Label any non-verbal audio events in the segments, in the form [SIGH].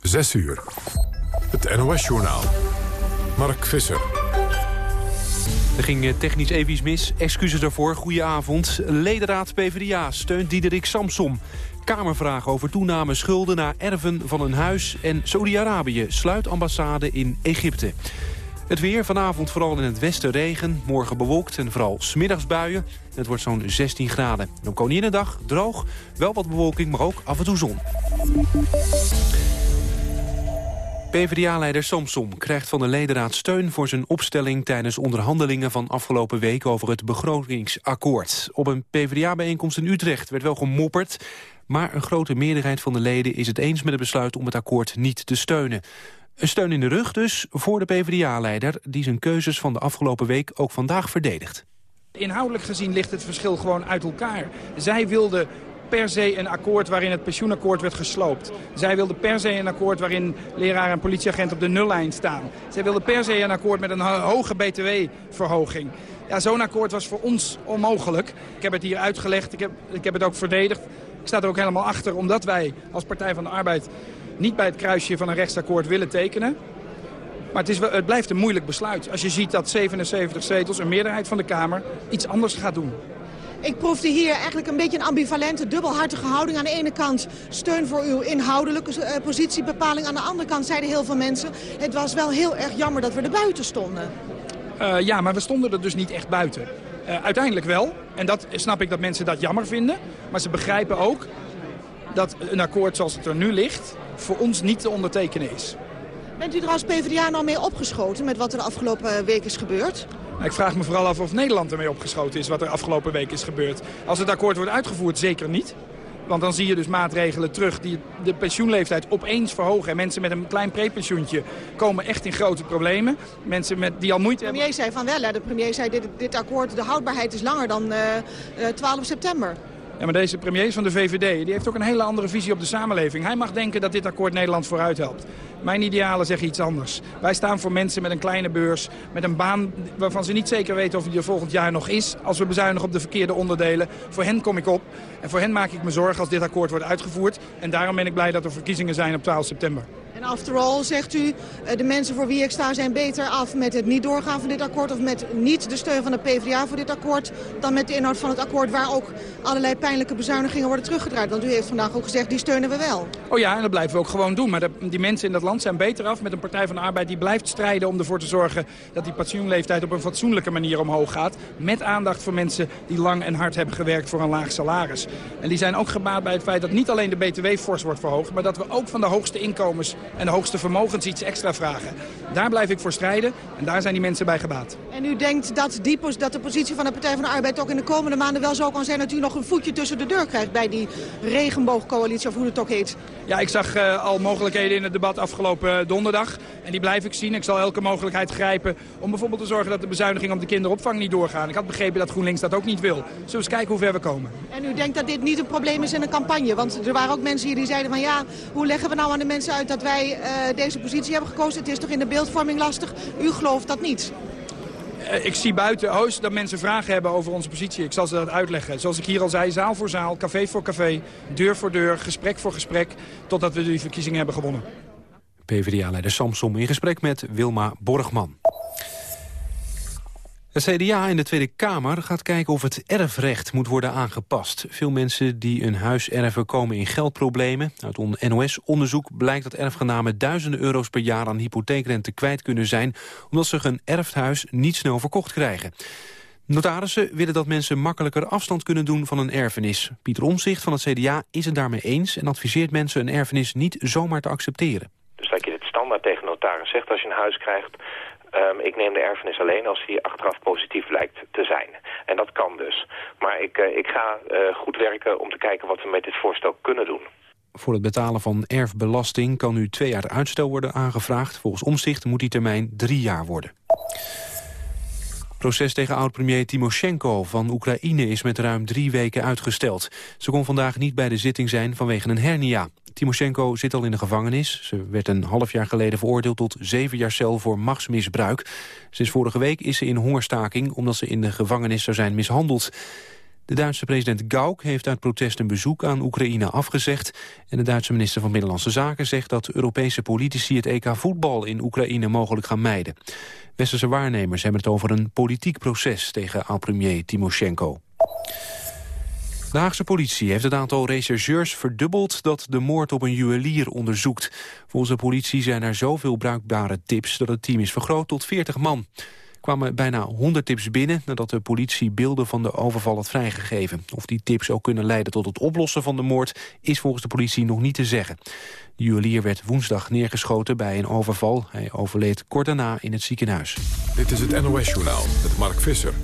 6 uur. Het NOS-journaal. Mark Visser. Er ging eh, technisch even iets mis. Excuses daarvoor. Goedenavond. Ledenraad PvdA steunt Diederik Samsom. Kamervraag over toename schulden naar erven van een huis. En Saudi-Arabië sluit ambassade in Egypte. Het weer vanavond vooral in het westen regen. Morgen bewolkt en vooral smiddags buien. Het wordt zo'n 16 graden. Op Koninginnedag droog. Wel wat bewolking, maar ook af en toe zon. PvdA-leider Samsom krijgt van de ledenraad steun voor zijn opstelling tijdens onderhandelingen van afgelopen week over het begrotingsakkoord. Op een PvdA-bijeenkomst in Utrecht werd wel gemopperd, maar een grote meerderheid van de leden is het eens met het besluit om het akkoord niet te steunen. Een steun in de rug dus voor de PvdA-leider die zijn keuzes van de afgelopen week ook vandaag verdedigt. Inhoudelijk gezien ligt het verschil gewoon uit elkaar. Zij wilden per se een akkoord waarin het pensioenakkoord werd gesloopt. Zij wilden per se een akkoord waarin leraar en politieagent op de nullijn staan. Zij wilden per se een akkoord met een hoge btw-verhoging. Ja, zo'n akkoord was voor ons onmogelijk. Ik heb het hier uitgelegd, ik heb, ik heb het ook verdedigd. Ik sta er ook helemaal achter, omdat wij als Partij van de Arbeid niet bij het kruisje van een rechtsakkoord willen tekenen. Maar het, is, het blijft een moeilijk besluit. Als je ziet dat 77 zetels, een meerderheid van de Kamer, iets anders gaat doen. Ik proefde hier eigenlijk een beetje een ambivalente, dubbelhartige houding. Aan de ene kant steun voor uw inhoudelijke uh, positiebepaling. Aan de andere kant zeiden heel veel mensen... het was wel heel erg jammer dat we er buiten stonden. Uh, ja, maar we stonden er dus niet echt buiten. Uh, uiteindelijk wel. En dat snap ik dat mensen dat jammer vinden. Maar ze begrijpen ook dat een akkoord zoals het er nu ligt... voor ons niet te ondertekenen is. Bent u er als PvdA nou mee opgeschoten met wat er de afgelopen week is gebeurd? Ik vraag me vooral af of Nederland ermee opgeschoten is wat er afgelopen week is gebeurd. Als het akkoord wordt uitgevoerd, zeker niet. Want dan zie je dus maatregelen terug die de pensioenleeftijd opeens verhogen. En mensen met een klein prepensioentje komen echt in grote problemen. Mensen met, die al moeite hebben... De premier zei van wel, hè. de premier zei dit, dit akkoord, de houdbaarheid is langer dan uh, uh, 12 september. Ja, maar deze premier van de VVD die heeft ook een hele andere visie op de samenleving. Hij mag denken dat dit akkoord Nederland vooruit helpt. Mijn idealen zeggen iets anders. Wij staan voor mensen met een kleine beurs, met een baan waarvan ze niet zeker weten of die er volgend jaar nog is. Als we bezuinigen op de verkeerde onderdelen. Voor hen kom ik op en voor hen maak ik me zorgen als dit akkoord wordt uitgevoerd. En daarom ben ik blij dat er verkiezingen zijn op 12 september. En after all, zegt u, eh, de mensen voor wie ik sta zijn beter af met het niet doorgaan van dit akkoord... of met niet de steun van de PvdA voor dit akkoord... dan met de inhoud van het akkoord waar ook allerlei pijnlijke bezuinigingen worden teruggedraaid. Want u heeft vandaag ook gezegd, die steunen we wel. Oh ja, en dat blijven we ook gewoon doen. Maar die mensen in dat land zijn beter af met een Partij van de Arbeid... die blijft strijden om ervoor te zorgen dat die pensioenleeftijd op een fatsoenlijke manier omhoog gaat. Met aandacht voor mensen die lang en hard hebben gewerkt voor een laag salaris. En die zijn ook gebaat bij het feit dat niet alleen de BTW fors wordt verhoogd... maar dat we ook van de hoogste inkomens en de hoogste vermogens iets extra vragen. Daar blijf ik voor strijden en daar zijn die mensen bij gebaat. En u denkt dat, die, dat de positie van de Partij van de Arbeid ook in de komende maanden wel zo kan zijn... dat u nog een voetje tussen de deur krijgt bij die regenboogcoalitie of hoe het ook heet? Ja, ik zag uh, al mogelijkheden in het debat afgelopen donderdag. En die blijf ik zien. Ik zal elke mogelijkheid grijpen om bijvoorbeeld te zorgen dat de bezuinigingen op de kinderopvang niet doorgaan. Ik had begrepen dat GroenLinks dat ook niet wil. Zullen we eens kijken hoe ver we komen. En u denkt dat dit niet een probleem is in een campagne? Want er waren ook mensen hier die zeiden van ja, hoe leggen we nou aan de mensen uit dat wij uh, deze positie hebben gekozen? Het is toch in de beeldvorming lastig? U gelooft dat niet? Uh, ik zie buiten Oost dat mensen vragen hebben over onze positie. Ik zal ze dat uitleggen. Zoals ik hier al zei, zaal voor zaal, café voor café, deur voor deur, gesprek voor gesprek, totdat we die verkiezingen hebben gewonnen. PvdA-leider Samsom in gesprek met Wilma Borgman. Het CDA in de Tweede Kamer gaat kijken of het erfrecht moet worden aangepast. Veel mensen die een huis erven komen in geldproblemen. Uit NOS-onderzoek blijkt dat erfgenamen duizenden euro's per jaar aan hypotheekrente kwijt kunnen zijn... omdat ze hun erfhuis niet snel verkocht krijgen. Notarissen willen dat mensen makkelijker afstand kunnen doen van een erfenis. Pieter Omzicht van het CDA is het daarmee eens... en adviseert mensen een erfenis niet zomaar te accepteren. Dus dat je dit standaard tegen notaris zegt als je een huis krijgt... Um, ik neem de erfenis alleen als die achteraf positief lijkt te zijn. En dat kan dus. Maar ik, uh, ik ga uh, goed werken om te kijken wat we met dit voorstel kunnen doen. Voor het betalen van erfbelasting kan nu twee jaar uitstel worden aangevraagd. Volgens omzicht moet die termijn drie jaar worden. proces tegen oud-premier Timoshenko van Oekraïne is met ruim drie weken uitgesteld. Ze kon vandaag niet bij de zitting zijn vanwege een hernia. Timoshenko zit al in de gevangenis. Ze werd een half jaar geleden veroordeeld tot zeven jaar cel voor machtsmisbruik. Sinds vorige week is ze in hongerstaking omdat ze in de gevangenis zou zijn mishandeld. De Duitse president Gauck heeft uit protest een bezoek aan Oekraïne afgezegd. En de Duitse minister van Binnenlandse Zaken zegt dat Europese politici het EK voetbal in Oekraïne mogelijk gaan mijden. Westerse waarnemers hebben het over een politiek proces tegen oud-premier Timoshenko. De Haagse politie heeft het aantal rechercheurs verdubbeld dat de moord op een juwelier onderzoekt. Volgens de politie zijn er zoveel bruikbare tips dat het team is vergroot tot 40 man kwamen bijna 100 tips binnen nadat de politie beelden van de overval had vrijgegeven. Of die tips ook kunnen leiden tot het oplossen van de moord is volgens de politie nog niet te zeggen. De juwelier werd woensdag neergeschoten bij een overval. Hij overleed kort daarna in het ziekenhuis. Dit is het NOS-journaal met Mark Visser.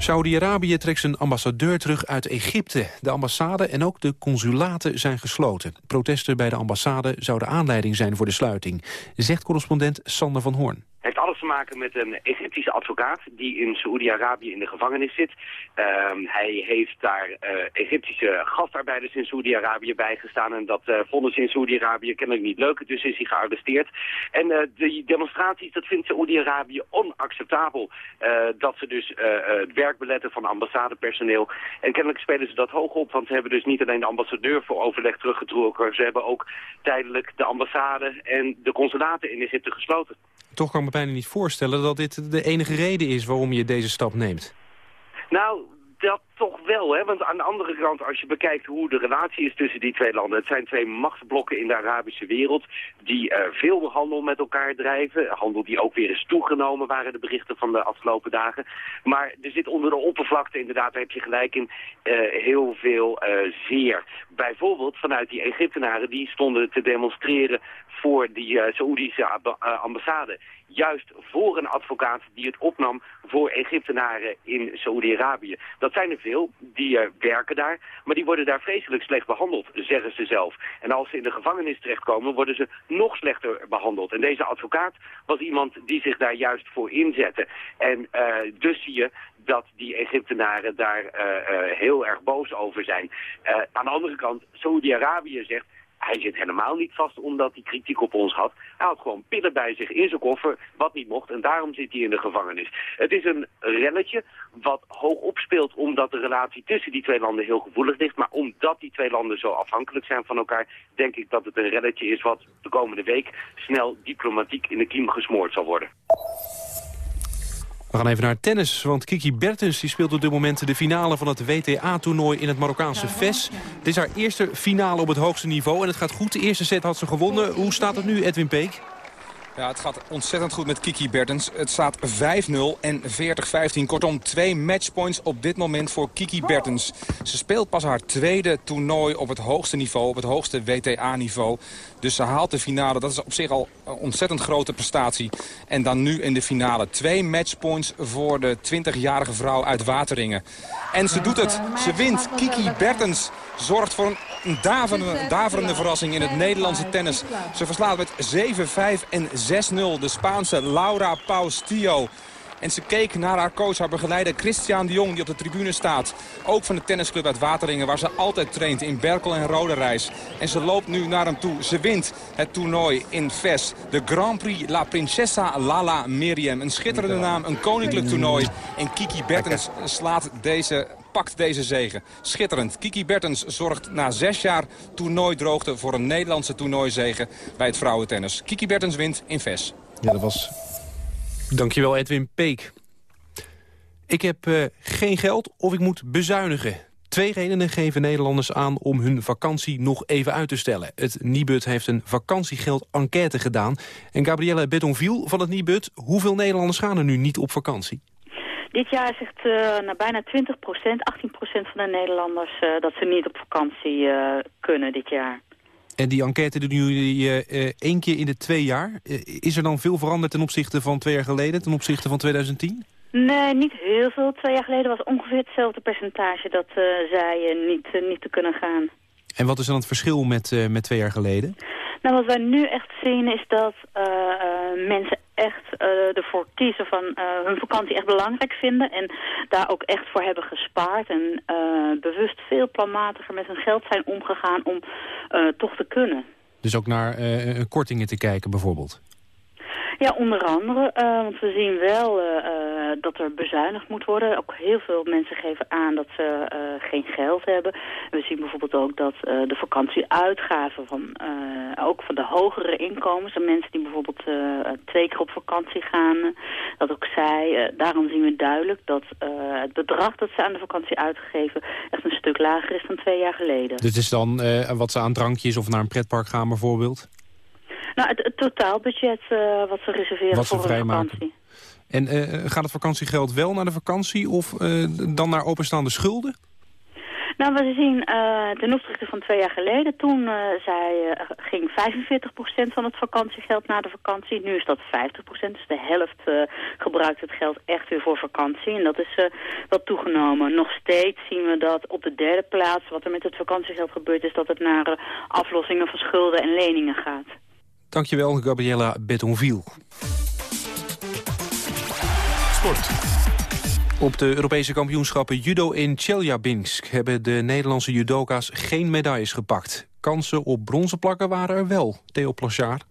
Saudi-Arabië trekt zijn ambassadeur terug uit Egypte. De ambassade en ook de consulaten zijn gesloten. Protesten bij de ambassade zouden aanleiding zijn voor de sluiting, zegt correspondent Sander van Hoorn heeft alles te maken met een Egyptische advocaat die in Saoedi-Arabië in de gevangenis zit. Ehm, hij heeft daar uh, Egyptische gastarbeiders in Saoedi-Arabië bijgestaan en dat uh, vonden ze in Saoedi-Arabië kennelijk niet leuk, dus is hij gearresteerd. En uh, die demonstraties, dat vindt Saoedi-Arabië onacceptabel. dat ze dus het werk beletten van ambassadepersoneel. En kennelijk spelen ze dat hoog op, want ze hebben dus niet alleen de ambassadeur voor overleg teruggetrokken, ze hebben ook tijdelijk de ambassade en de consulaten in Egypte gesloten. Toch kan ik me bijna niet voorstellen dat dit de enige reden is waarom je deze stap neemt. Nou, dat toch wel, hè? want aan de andere kant, als je bekijkt hoe de relatie is tussen die twee landen, het zijn twee machtsblokken in de Arabische wereld die uh, veel handel met elkaar drijven. Handel die ook weer is toegenomen, waren de berichten van de afgelopen dagen. Maar er zit onder de oppervlakte, inderdaad, daar heb je gelijk in, uh, heel veel uh, zeer. Bijvoorbeeld vanuit die Egyptenaren, die stonden te demonstreren voor die uh, Saoedische ambassade. Juist voor een advocaat die het opnam voor Egyptenaren in Saoedi-Arabië. Dat zijn er veel, die uh, werken daar, maar die worden daar vreselijk slecht behandeld, zeggen ze zelf. En als ze in de gevangenis terechtkomen, worden ze nog slechter behandeld. En deze advocaat was iemand die zich daar juist voor inzette. En uh, dus zie je dat die Egyptenaren daar uh, heel erg boos over zijn. aan de andere kant, Saudi-Arabië zegt hij zit helemaal niet vast omdat hij kritiek op ons had. Hij had gewoon pillen bij zich in zijn koffer, wat niet mocht. En daarom zit hij in de gevangenis. Het is een relletje wat hoog opspeelt omdat de relatie tussen die twee landen heel gevoelig ligt. Maar omdat die twee landen zo afhankelijk zijn van elkaar... denk ik dat het een relletje is wat de komende week snel diplomatiek in de kiem gesmoord zal worden. We gaan even naar tennis, want Kiki Bertens die speelt op dit moment de finale van het WTA-toernooi in het Marokkaanse Ves. Dit is haar eerste finale op het hoogste niveau en het gaat goed. De eerste set had ze gewonnen. Hoe staat het nu, Edwin Peek? Ja, het gaat ontzettend goed met Kiki Bertens. Het staat 5-0 en 40-15. Kortom, twee matchpoints op dit moment voor Kiki Bertens. Ze speelt pas haar tweede toernooi op het hoogste niveau, op het hoogste WTA-niveau. Dus ze haalt de finale. Dat is op zich al ontzettend grote prestatie. En dan nu in de finale. Twee matchpoints voor de 20-jarige vrouw uit Wateringen. En ze doet het. Ze wint. Kiki Bertens zorgt voor een daverende, daverende verrassing in het Nederlandse tennis. Ze verslaat met 7-5 en 6-0 de Spaanse Laura Paustillo. En ze keek naar haar coach, haar begeleider Christian de Jong... die op de tribune staat. Ook van de tennisclub uit Wateringen, waar ze altijd traint... in Berkel en Roderijs. En ze loopt nu naar hem toe. Ze wint het toernooi in Ves. De Grand Prix La Princesa Lala Miriam. Een schitterende naam, een koninklijk toernooi. En Kiki Bertens slaat deze pakt deze zegen. Schitterend. Kiki Bertens zorgt na zes jaar toernooidroogte voor een Nederlandse toernooizegen bij het vrouwentennis. Kiki Bertens wint in Ves. Ja, dat was Dankjewel Edwin Peek. Ik heb uh, geen geld of ik moet bezuinigen. Twee redenen geven Nederlanders aan om hun vakantie nog even uit te stellen. Het Nibud heeft een vakantiegeld-enquête gedaan. En Gabrielle Betonville van het Nibud, hoeveel Nederlanders gaan er nu niet op vakantie? Dit jaar zegt uh, bijna 20 procent, 18 procent van de Nederlanders... Uh, dat ze niet op vakantie kunnen dit jaar. En die enquête doen jullie uh, één keer in de twee jaar. Uh, is er dan veel veranderd ten opzichte van twee jaar geleden, ten opzichte van 2010? Nee, niet heel veel. Twee jaar geleden was ongeveer hetzelfde percentage dat zei niet, niet te kunnen gaan. En wat is dan het verschil met, met twee jaar geleden? Nou, wat wij nu echt zien is dat mensen echt uh, ervoor kiezen van hun vakantie echt belangrijk vinden. En daar ook echt voor hebben gespaard. En bewust veel planmatiger met hun geld zijn omgegaan om toch te kunnen. Dus ook naar kortingen te kijken bijvoorbeeld? Ja, onder andere. Uh, want we zien wel uh, dat er bezuinigd moet worden. Ook heel veel mensen geven aan dat ze geen geld hebben. We zien bijvoorbeeld ook dat de vakantieuitgaven van, ook van de hogere inkomens... en mensen die bijvoorbeeld twee keer op vakantie gaan... dat ook zij, daarom zien we duidelijk dat het bedrag dat ze aan de vakantie uitgeven... echt een stuk lager is dan twee jaar geleden. Dus is dan wat ze aan drankjes of naar een pretpark gaan bijvoorbeeld? Nou, het, totaalbudget uh, wat ze reserveren wat voor een vakantie. En uh, gaat het vakantiegeld wel naar de vakantie of uh, dan naar openstaande schulden? Nou, we zien ten opzichte van twee jaar geleden. Toen zij, ging 45% van het vakantiegeld naar de vakantie. Nu is dat 50%. Dus de helft gebruikt het geld echt weer voor vakantie. En dat is wel toegenomen. Nog steeds zien we dat op de derde plaats... wat er met het vakantiegeld gebeurt... is dat het naar aflossingen van schulden en leningen gaat. Dankjewel, Gabriella Betonville. Sport. Op de Europese kampioenschappen judo in Chelyabinsk... hebben de Nederlandse judoka's geen medailles gepakt. Kansen op bronzen plakken waren er wel, Theo Plachard.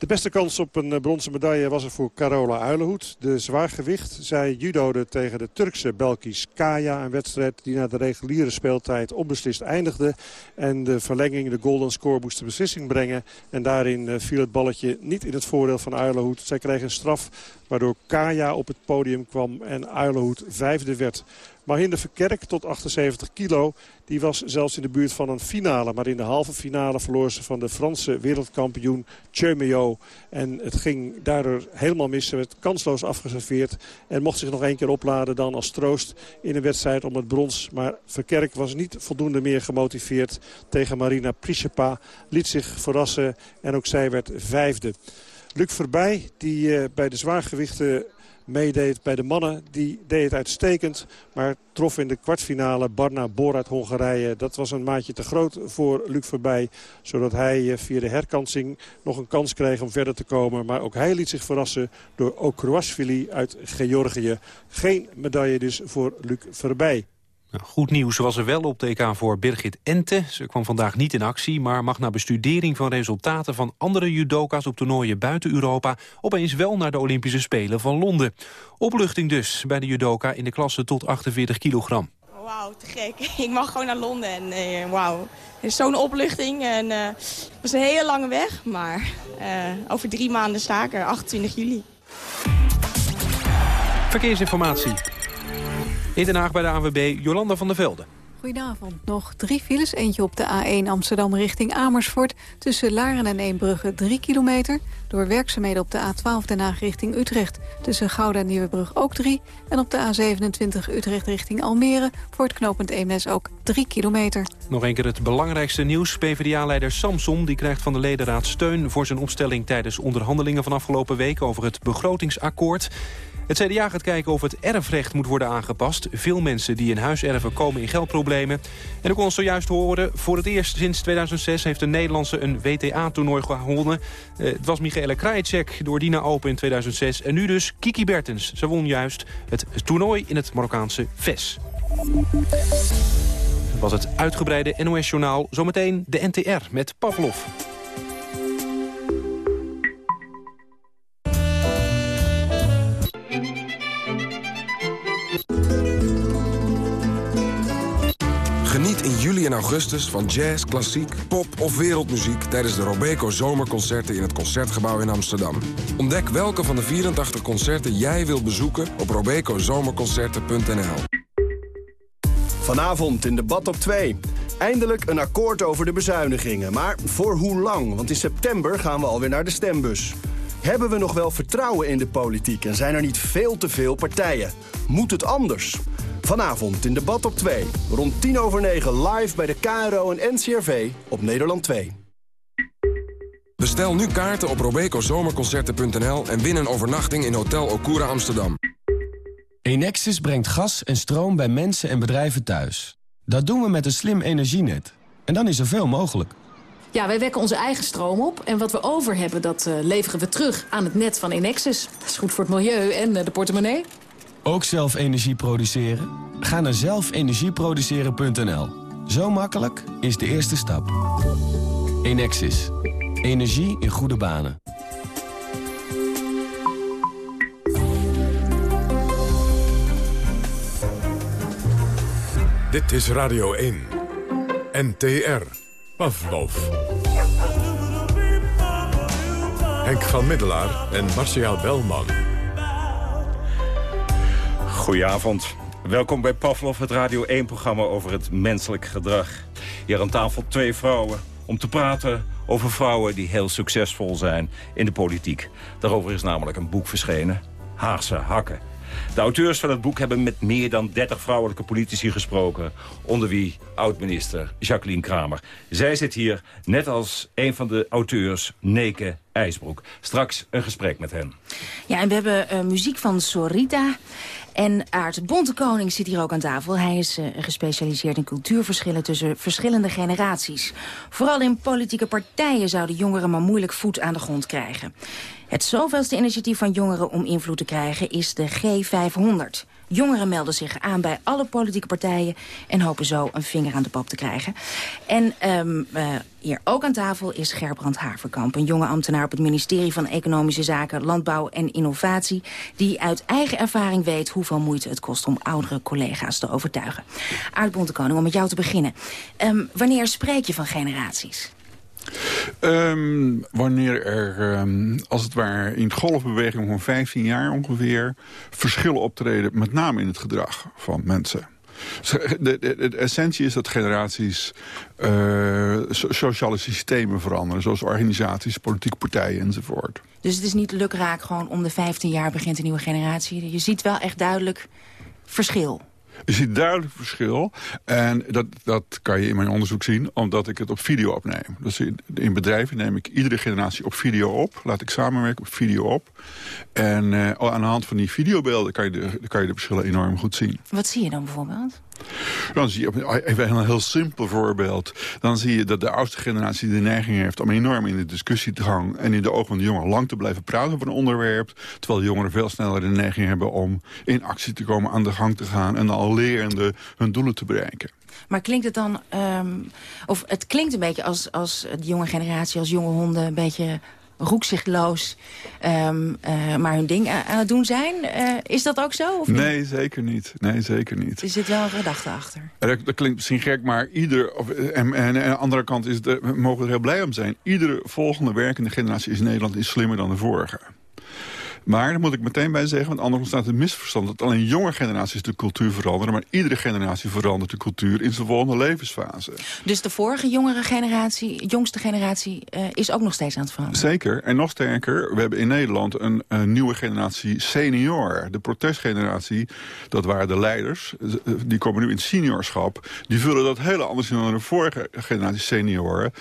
De beste kans op een eh, bronzen medaille was er voor Carola Uilenhoed. De zwaargewicht. Zij judode tegen de Turkse Belkis Kaya. Een wedstrijd die na de reguliere speeltijd onbeslist eindigde. En de verlenging, de golden score, moest de beslissing brengen. En daarin eh, viel het balletje niet in het voordeel van Uilenhoed. Zij kreeg een straf waardoor Kaya op het podium kwam en Uilenhoed vijfde werd. Mahinder Verkerk tot 78 kilo. Die was zelfs in de buurt van een finale. Maar in de halve finale verloor ze van de Franse wereldkampioen Chemio. En het ging daardoor helemaal mis. Ze werd kansloos afgeserveerd. En mocht zich nog één keer opladen dan als troost in een wedstrijd om het brons. Maar Verkerk was niet voldoende meer gemotiveerd tegen Marina Prisepa. Liet zich verrassen en ook zij werd vijfde. Luc Verbij, die uh, bij de zwaargewichten meedeed bij de mannen. Die deed het uitstekend, maar trof in de kwartfinale Barna Bor uit Hongarije. Dat was een maatje te groot voor Luc Verbij. Zodat hij eh, via de herkansing nog een kans kreeg om verder te komen. Maar ook hij liet zich verrassen door Okroasvili uit Georgië. Geen medaille dus voor Luc Verbij. Nou, goed nieuws was er wel op de EK voor Birgit Ente. Ze kwam vandaag niet in actie, maar mag na bestudering van resultaten van andere judoka's op toernooien buiten Europa opeens wel naar de Olympische Spelen van Londen. Opluchting dus bij de judoka in de klasse tot 48 kilogram. Wauw, te gek. [LAUGHS] Ik mag gewoon naar Londen en uh, wauw. Het is zo'n opluchting en uh, het was een hele lange weg, maar uh, over drie maanden sta ik er, 28 juli. Verkeersinformatie. In Den Haag bij de ANWB, Jolanda van der Velde. Goedenavond. Nog drie files. Eentje op de A1 Amsterdam richting Amersfoort. Tussen Laren en Eembrugge 3 kilometer. Door werkzaamheden op de A12 Den Haag richting Utrecht. Tussen Gouda en Nieuwebrug ook 3. En op de A27 Utrecht richting Almere. Voor het knooppunt Eemnes ook 3 kilometer. Nog een keer het belangrijkste nieuws. PvdA-leider Samson die krijgt van de ledenraad steun... voor zijn opstelling tijdens onderhandelingen van afgelopen week... over het begrotingsakkoord. Het CDA gaat kijken of het erfrecht moet worden aangepast. Veel mensen die een huis erven komen in geldproblemen. En ik kon zojuist horen, voor het eerst sinds 2006 heeft een Nederlandse een WTA-toernooi gewonnen. Uh, het was Michaela Krajicek door Dina Open in 2006. En nu dus Kiki Bertens. Ze won juist het toernooi in het Marokkaanse VES. Was het uitgebreide NOS-journaal. Zometeen de NTR met Pavlov. In juli en augustus van jazz, klassiek, pop of wereldmuziek... tijdens de Robeco Zomerconcerten in het Concertgebouw in Amsterdam. Ontdek welke van de 84 concerten jij wilt bezoeken op robecozomerconcerten.nl. Vanavond in debat op 2. Eindelijk een akkoord over de bezuinigingen. Maar voor hoe lang? Want in september gaan we alweer naar de stembus. Hebben we nog wel vertrouwen in de politiek en zijn er niet veel te veel partijen? Moet het anders? Vanavond in debat op 2. Rond 10 over 9 live bij de KRO en NCRV op Nederland 2. Bestel nu kaarten op robecozomerconcerten.nl en win een overnachting in Hotel Okura Amsterdam. Enexis brengt gas en stroom bij mensen en bedrijven thuis. Dat doen we met een slim energienet. En dan is er veel mogelijk. Ja, wij wekken onze eigen stroom op. En wat we over hebben, dat eh, leveren we terug aan het net van Enexis. Dat is goed voor het milieu en eh, de portemonnee. Ook zelf energie produceren? Ga naar zelfenergieproduceren.nl. Zo makkelijk is de eerste stap. Enexis. Energie in goede banen. Dit is Radio 1. NTR. Pavlov. Henk van Middelaar en Marcia Belman. Goedenavond. Welkom bij Pavlov, het Radio 1-programma over het menselijk gedrag. Hier aan tafel twee vrouwen om te praten over vrouwen die heel succesvol zijn in de politiek. Daarover is namelijk een boek verschenen, Haagse Hakken. De auteurs van het boek hebben met meer dan 30 vrouwelijke politici gesproken. Onder wie oud-minister Jacqueline Kramer. Zij zit hier, net als een van de auteurs, Neke IJsbroek. Straks een gesprek met hen. Ja, en we hebben uh, muziek van Sorita. En Aart Bontekoning zit hier ook aan tafel. Hij is uh, gespecialiseerd in cultuurverschillen tussen verschillende generaties. Vooral in politieke partijen zouden jongeren maar moeilijk voet aan de grond krijgen. Het zoveelste initiatief van jongeren om invloed te krijgen is de G500. Jongeren melden zich aan bij alle politieke partijen... en hopen zo een vinger aan de pap te krijgen. En um, uh, hier ook aan tafel is Gerbrand Haverkamp... een jonge ambtenaar op het ministerie van Economische Zaken... Landbouw en Innovatie... die uit eigen ervaring weet hoeveel moeite het kost... om oudere collega's te overtuigen. Aard Bontekoning, om met jou te beginnen. Um, wanneer spreek je van generaties? Um, wanneer er, um, als het ware, in golfbeweging van 15 jaar ongeveer... verschillen optreden, met name in het gedrag van mensen. De, de, essentie is dat generaties uh, sociale systemen veranderen. Zoals organisaties, politieke partijen enzovoort. Dus het is niet lukraak gewoon om de 15 jaar begint een nieuwe generatie. Je ziet wel echt duidelijk verschil. Je ziet duidelijk verschil. En dat, dat kan je in mijn onderzoek zien, omdat ik het op video opneem. Dus in bedrijven neem ik iedere generatie op video op. Laat ik samenwerken op video op. En uh, aan de hand van die videobeelden kan je, de, kan je de verschillen enorm goed zien. Wat zie je dan bijvoorbeeld? Dan zie je, even een heel simpel voorbeeld. Dan zie je dat de oudste generatie de neiging heeft om enorm in de discussie te gaan... en in de ogen van de jongeren lang te blijven praten over een onderwerp... terwijl de jongeren veel sneller de neiging hebben om in actie te komen, aan de gang te gaan... en al lerende hun doelen te bereiken. Maar klinkt het dan, um, of het klinkt een beetje als, als de jonge generatie, als jonge honden... een beetje roekzichtloos um, uh, maar hun ding aan het doen zijn. Uh, is dat ook zo? Of nee, niet? zeker niet. Nee, zeker niet. Er zit wel een gedachte achter. Dat, dat klinkt misschien gek, maar ieder... Of, en, en, en aan de andere kant is de, we mogen er heel blij om zijn. Iedere volgende werkende generatie in Nederland is slimmer dan de vorige. Maar daar moet ik meteen bij zeggen, want anders ontstaat het misverstand... dat alleen jonge generaties de cultuur veranderen... maar iedere generatie verandert de cultuur in zijn volgende levensfase. Dus de vorige jongere generatie, jongste generatie, uh, is ook nog steeds aan het veranderen? Zeker, en nog sterker, we hebben in Nederland een, een nieuwe generatie senior. De protestgeneratie, dat waren de leiders, die komen nu in seniorschap. Die vullen dat heel anders in dan de vorige generatie senioren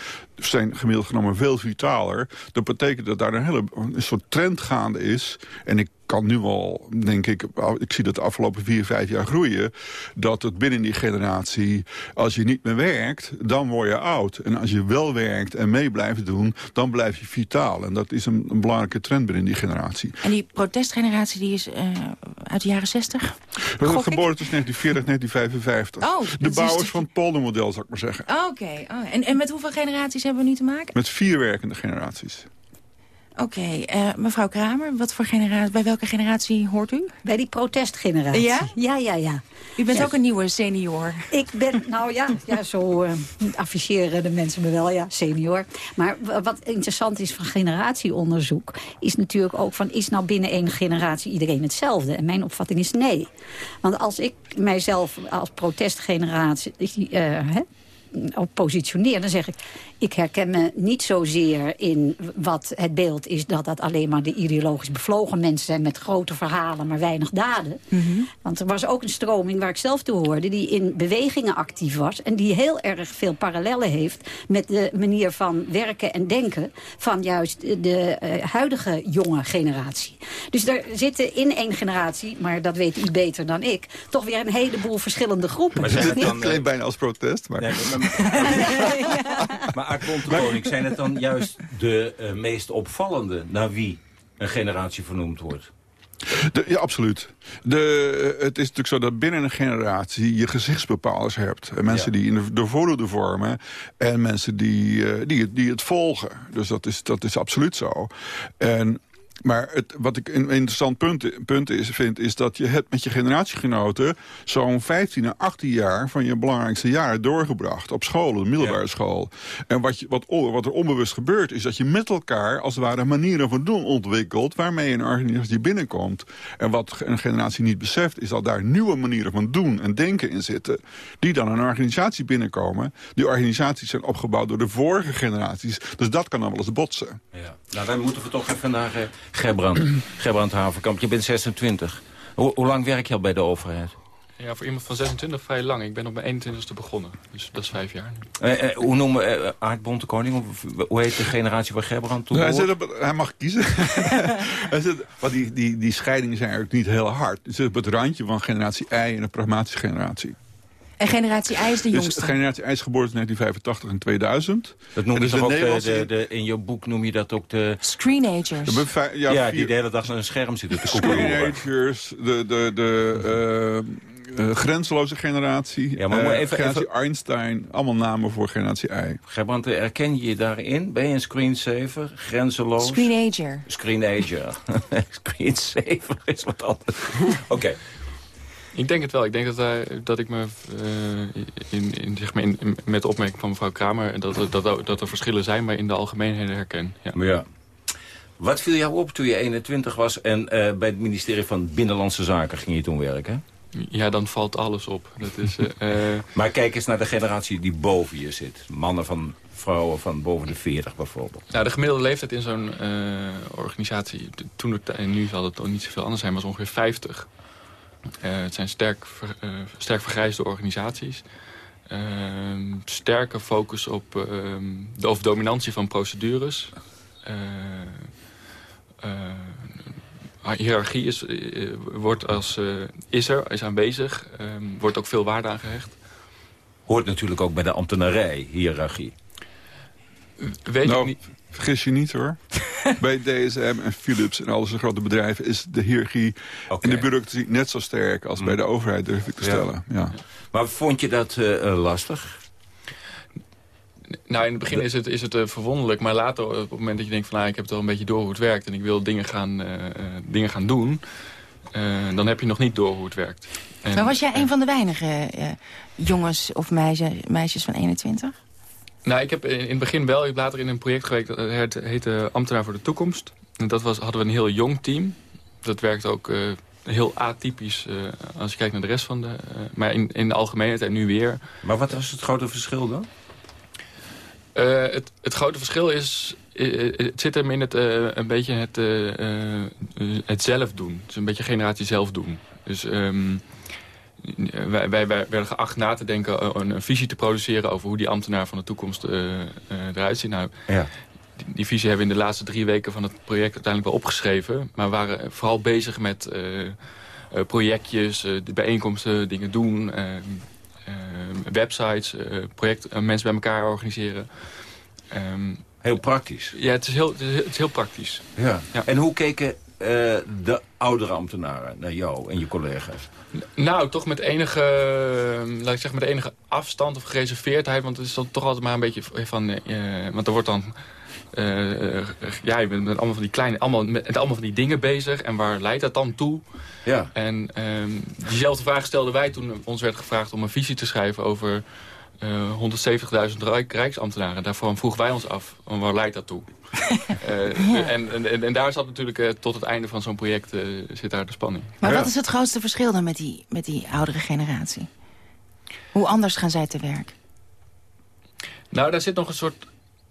zijn gemiddeld genomen veel vitaler. Dat betekent dat daar een hele een soort trend gaande is. En ik kan nu al, denk ik, ik zie dat de afgelopen vier, vijf jaar groeien... dat het binnen die generatie, als je niet meer werkt, dan word je oud. En als je wel werkt en mee blijft doen, dan blijf je vitaal. En dat is een, een belangrijke trend binnen die generatie. En die protestgeneratie, die is uh, uit de jaren 60? Dat is geboren tussen 1940 en 1955. Oh, de bouwers is... van het poldermodel, zou ik maar zeggen. Oké, okay. oh. en, en met hoeveel generaties hebben we nu te maken? Met vier werkende generaties. Oké, okay, uh, mevrouw Kramer, wat voor generatie, bij welke generatie hoort u? Bij die protestgeneratie. Ja? Ja, ja, ja. U bent ja. ook een nieuwe senior. Ik ben, nou ja, ja zo uh, afficheren de mensen me wel, ja, senior. Maar wat interessant is van generatieonderzoek... is natuurlijk ook van, is nou binnen één generatie iedereen hetzelfde? En mijn opvatting is nee. Want als ik mijzelf als protestgeneratie... Uh, hè, op positioneer, dan zeg ik... ik herken me niet zozeer in wat het beeld is... dat dat alleen maar de ideologisch bevlogen mensen zijn... met grote verhalen, maar weinig daden. Mm -hmm. Want er was ook een stroming waar ik zelf toe hoorde... die in bewegingen actief was... en die heel erg veel parallellen heeft... met de manier van werken en denken... van juist de uh, huidige jonge generatie. Dus er zitten in één generatie... maar dat weet u beter dan ik... toch weer een heleboel verschillende groepen. Maar [LAUGHS] het dan klinkt bijna als protest, maar... Nee, [LAUGHS] maar Art Bontekoning, zijn het dan juist de uh, meest opvallende... naar wie een generatie vernoemd wordt? De, ja, absoluut. De, het is natuurlijk zo dat binnen een generatie je gezichtsbepalers hebt. En mensen ja. die in de, de voorhoede vormen. En mensen die, uh, die, die het volgen. Dus dat is, dat is absoluut zo. En Maar het, wat ik een interessant punt, punt is, vind... is dat je het met je generatiegenoten... zo'n 15 à 18 jaar van je belangrijkste jaren doorgebracht. Op school, de middelbare school. En wat, je, wat, wat er onbewust gebeurt... is dat je met elkaar als het ware manieren van doen ontwikkelt... waarmee een organisatie binnenkomt. En wat een generatie niet beseft... is dat daar nieuwe manieren van doen en denken in zitten... die dan een organisatie binnenkomen. Die organisaties zijn opgebouwd door de vorige generaties. Dus dat kan dan wel eens botsen. Ja. Nou, dan moeten we toch even naar... Gerbrand, Gerbrand Havenkamp, je bent 26. Hoe, hoe lang werk je al bij de overheid? Ja, voor iemand van 26 vrij lang. Ik ben op mijn 21ste begonnen. Dus dat is vijf jaar nu. Eh, eh, hoe noemen we eh, Aardbond de Koning? Of, hoe heet de generatie waar Gerbrand toen hij, zit op, hij mag kiezen. [LAUGHS] hij zit, die, die, die scheidingen zijn eigenlijk niet heel hard. Hij zit op het randje van generatie I en een pragmatische generatie. En generatie I is de dus jongste? generatie I is geboren in 1985 en 2000. Dat noem je dus toch ook de, de, in je boek noem je dat ook de... Screenagers. Ja, ja die de hele dag naar een scherm zitten te Screenagers, de, de, de uh, uh, grenzeloze generatie, ja, maar even, generatie even... Einstein. Allemaal namen voor generatie I. Gerbrand, herken je je daarin? Ben je een screensaver? Grenzeloos? Screenager. Screenager. [LAUGHS] screensaver is wat anders. Oké. Okay. Ik denk het wel. Ik denk dat, uh, dat ik me uh, in, in, zeg maar in, met de opmerking van mevrouw Kramer... Dat, dat, dat er verschillen zijn, maar in de algemeenheden herken. Ja. ja. Wat viel jou op toen je 21 was en uh, bij het ministerie van Binnenlandse Zaken ging je toen werken? Ja, dan valt alles op. Dat is, [LAUGHS] maar kijk eens naar de generatie die boven je zit. Mannen van vrouwen van boven de 40 bijvoorbeeld. Nou, de gemiddelde leeftijd in zo'n organisatie... toen het, en nu zal het niet zoveel anders zijn, was ongeveer 50. Uh, het zijn sterk, ver, uh, sterk vergrijsde organisaties. Uh, sterke focus op ehm, de overdominantie van procedures. hiërarchie is, wordt als, is er, is aanwezig. Ehm, wordt ook veel waarde aan gehecht. Hoort natuurlijk ook bij de ambtenarij, hiërarchie. Weet nou, ik niet. Vergis je niet hoor. [LAUGHS] Bij DSM en Philips en al deze grote bedrijven is de hiërarchie okay. en de bureaucratie net zo sterk als mm. bij de overheid, durf ik te stellen. Ja. ja. Maar vond je dat uh, lastig? Nou, in het begin is het, is het uh, verwonderlijk. Maar later, op het moment dat je denkt van... Nou, ik heb het al een beetje door hoe het werkt... en ik wil dingen gaan, uh, dingen gaan doen... dan heb je nog niet door hoe het werkt. En, maar was jij een van de weinige jongens of meisje, meisjes van 21? Nou, ik heb in het begin wel. Ik heb later in een project gewerkt dat heette Ambtenaar voor de Toekomst. En dat was, hadden we een heel jong team. Dat werkt ook uh, heel atypisch uh, als je kijkt naar de rest van de... Uh, maar in, in de algemeenheid en nu weer. Maar wat was het grote verschil dan? het, het grote verschil is... het zit hem in het, een beetje het, het zelf doen. Dus een beetje generatie zelf doen. Dus... Um, wij, wij, werden geacht na te denken, een, een, visie te produceren over hoe die ambtenaar van de toekomst uh, uh, eruit ziet. Nou, ja. die, die, visie hebben we in de laatste drie weken van het project uiteindelijk wel opgeschreven. Maar we waren vooral bezig met projectjes, bijeenkomsten, dingen doen, websites, project, mensen bij elkaar organiseren. Um, heel praktisch. Ja, het is heel, het is, het is heel praktisch. Ja. ja. En hoe keken de oudere ambtenaren naar jou en je collega's? Nou, toch met enige, laat ik zeggen, met enige afstand of gereserveerdheid. Want het is dan toch altijd maar een beetje van... Uh, want er wordt dan... Uh, ja, je bent met allemaal van die kleine, allemaal, met allemaal van die dingen bezig. En waar leidt dat dan toe? Ja. En um, diezelfde vraag stelden wij toen ons werd gevraagd om een visie te schrijven over uh, 170.000 rijk, rijksambtenaren. Daarvan vroegen wij ons af, waar leidt dat toe? uh, [LAUGHS] ja. en, en, en, daar zat natuurlijk uh, tot het einde van zo'n project zit daar de spanning. Maar wat is het grootste verschil dan met die, met die oudere generatie? Hoe anders gaan zij te werk? Nou, daar zit nog een soort...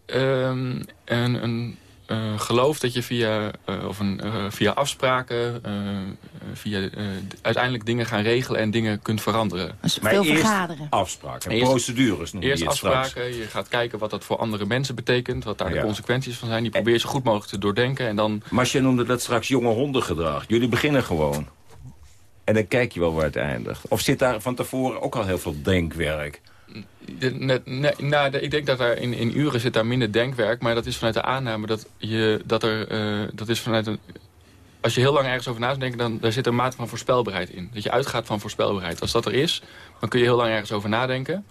Um, een, een uh, geloof dat je via, uh, of een, uh, via afspraken via, uiteindelijk dingen gaan regelen en dingen kunt veranderen. Dus maar veel vergaderen. afspraken, eerst, procedures noem Eerst je afspraken, straks. je gaat kijken wat dat voor andere mensen betekent, wat daar ja. de consequenties van zijn. Die probeer je zo goed mogelijk te doordenken en dan... Maar je noemde dat straks jonge hondengedrag. Jullie beginnen gewoon. En dan kijk je wel waar het eindigt. Of zit daar van tevoren ook al heel veel denkwerk? Nou, ik denk dat daar in, in uren zit daar minder denkwerk. Maar dat is vanuit de aanname dat, je, dat er... Uh, dat is vanuit een, als je heel lang ergens over na denken... dan daar zit een mate van voorspelbaarheid in. Dat je uitgaat van voorspelbaarheid. Als dat er is, dan kun je heel lang ergens over nadenken.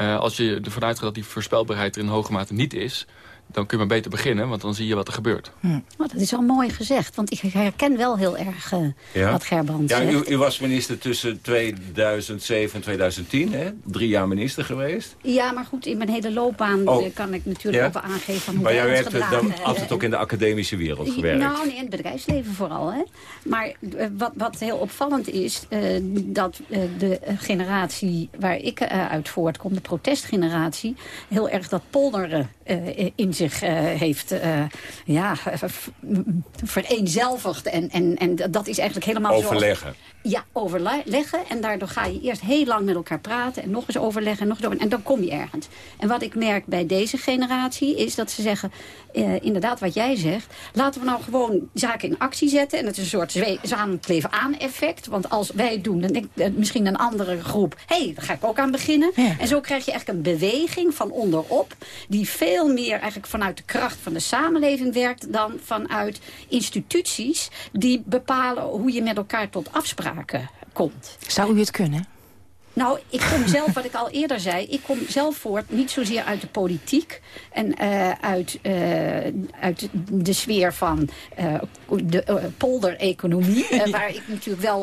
Uh, als je ervan uitgaat dat die voorspelbaarheid er in hoge mate niet is... dan kun je maar beter beginnen, want dan zie je wat er gebeurt. Hm. Oh, dat is al mooi gezegd, want ik herken wel heel erg uh, wat Gerbrand ja, zegt. U, u, was minister tussen 2007 en 2010, hè? Drie jaar minister geweest. Ja, maar goed, in mijn hele loopbaan oh. kan ik natuurlijk ook wel aangeven van hoe Maar jij werkt dan altijd ook in de academische wereld gewerkt? Nou, nee, in het bedrijfsleven vooral. Hè. Maar uh, wat, wat heel opvallend is, uh, dat de generatie waar ik uit voortkom, de protestgeneratie, heel erg dat polderen in zich heeft ja, vereenzelvigd. En, en, en dat is eigenlijk helemaal Overleggen. Zoals, ja, overleggen. En daardoor ga je eerst heel lang met elkaar praten. En nog eens overleggen. En, nog eens en dan kom je ergens. En wat ik merk bij deze generatie is dat ze zeggen... Eh, inderdaad wat jij zegt. Laten we nou gewoon zaken in actie zetten. En het is een soort samenkleven aan effect. Want als wij het doen, dan denkt uh, misschien een andere groep... hé, hey, daar ga ik ook aan beginnen. Ja. En zo krijg je eigenlijk een beweging van onderop... die veel meer eigenlijk vanuit de kracht van de samenleving werkt... dan vanuit instituties die bepalen hoe je met elkaar tot afspraken komt. Zou u het kunnen? Nou, ik kom zelf, wat ik al eerder zei... ik kom zelf voort niet zozeer uit de politiek... en uh, uit, uh, uit de sfeer van uh, de poldereconomie... [LAUGHS] waar ik natuurlijk wel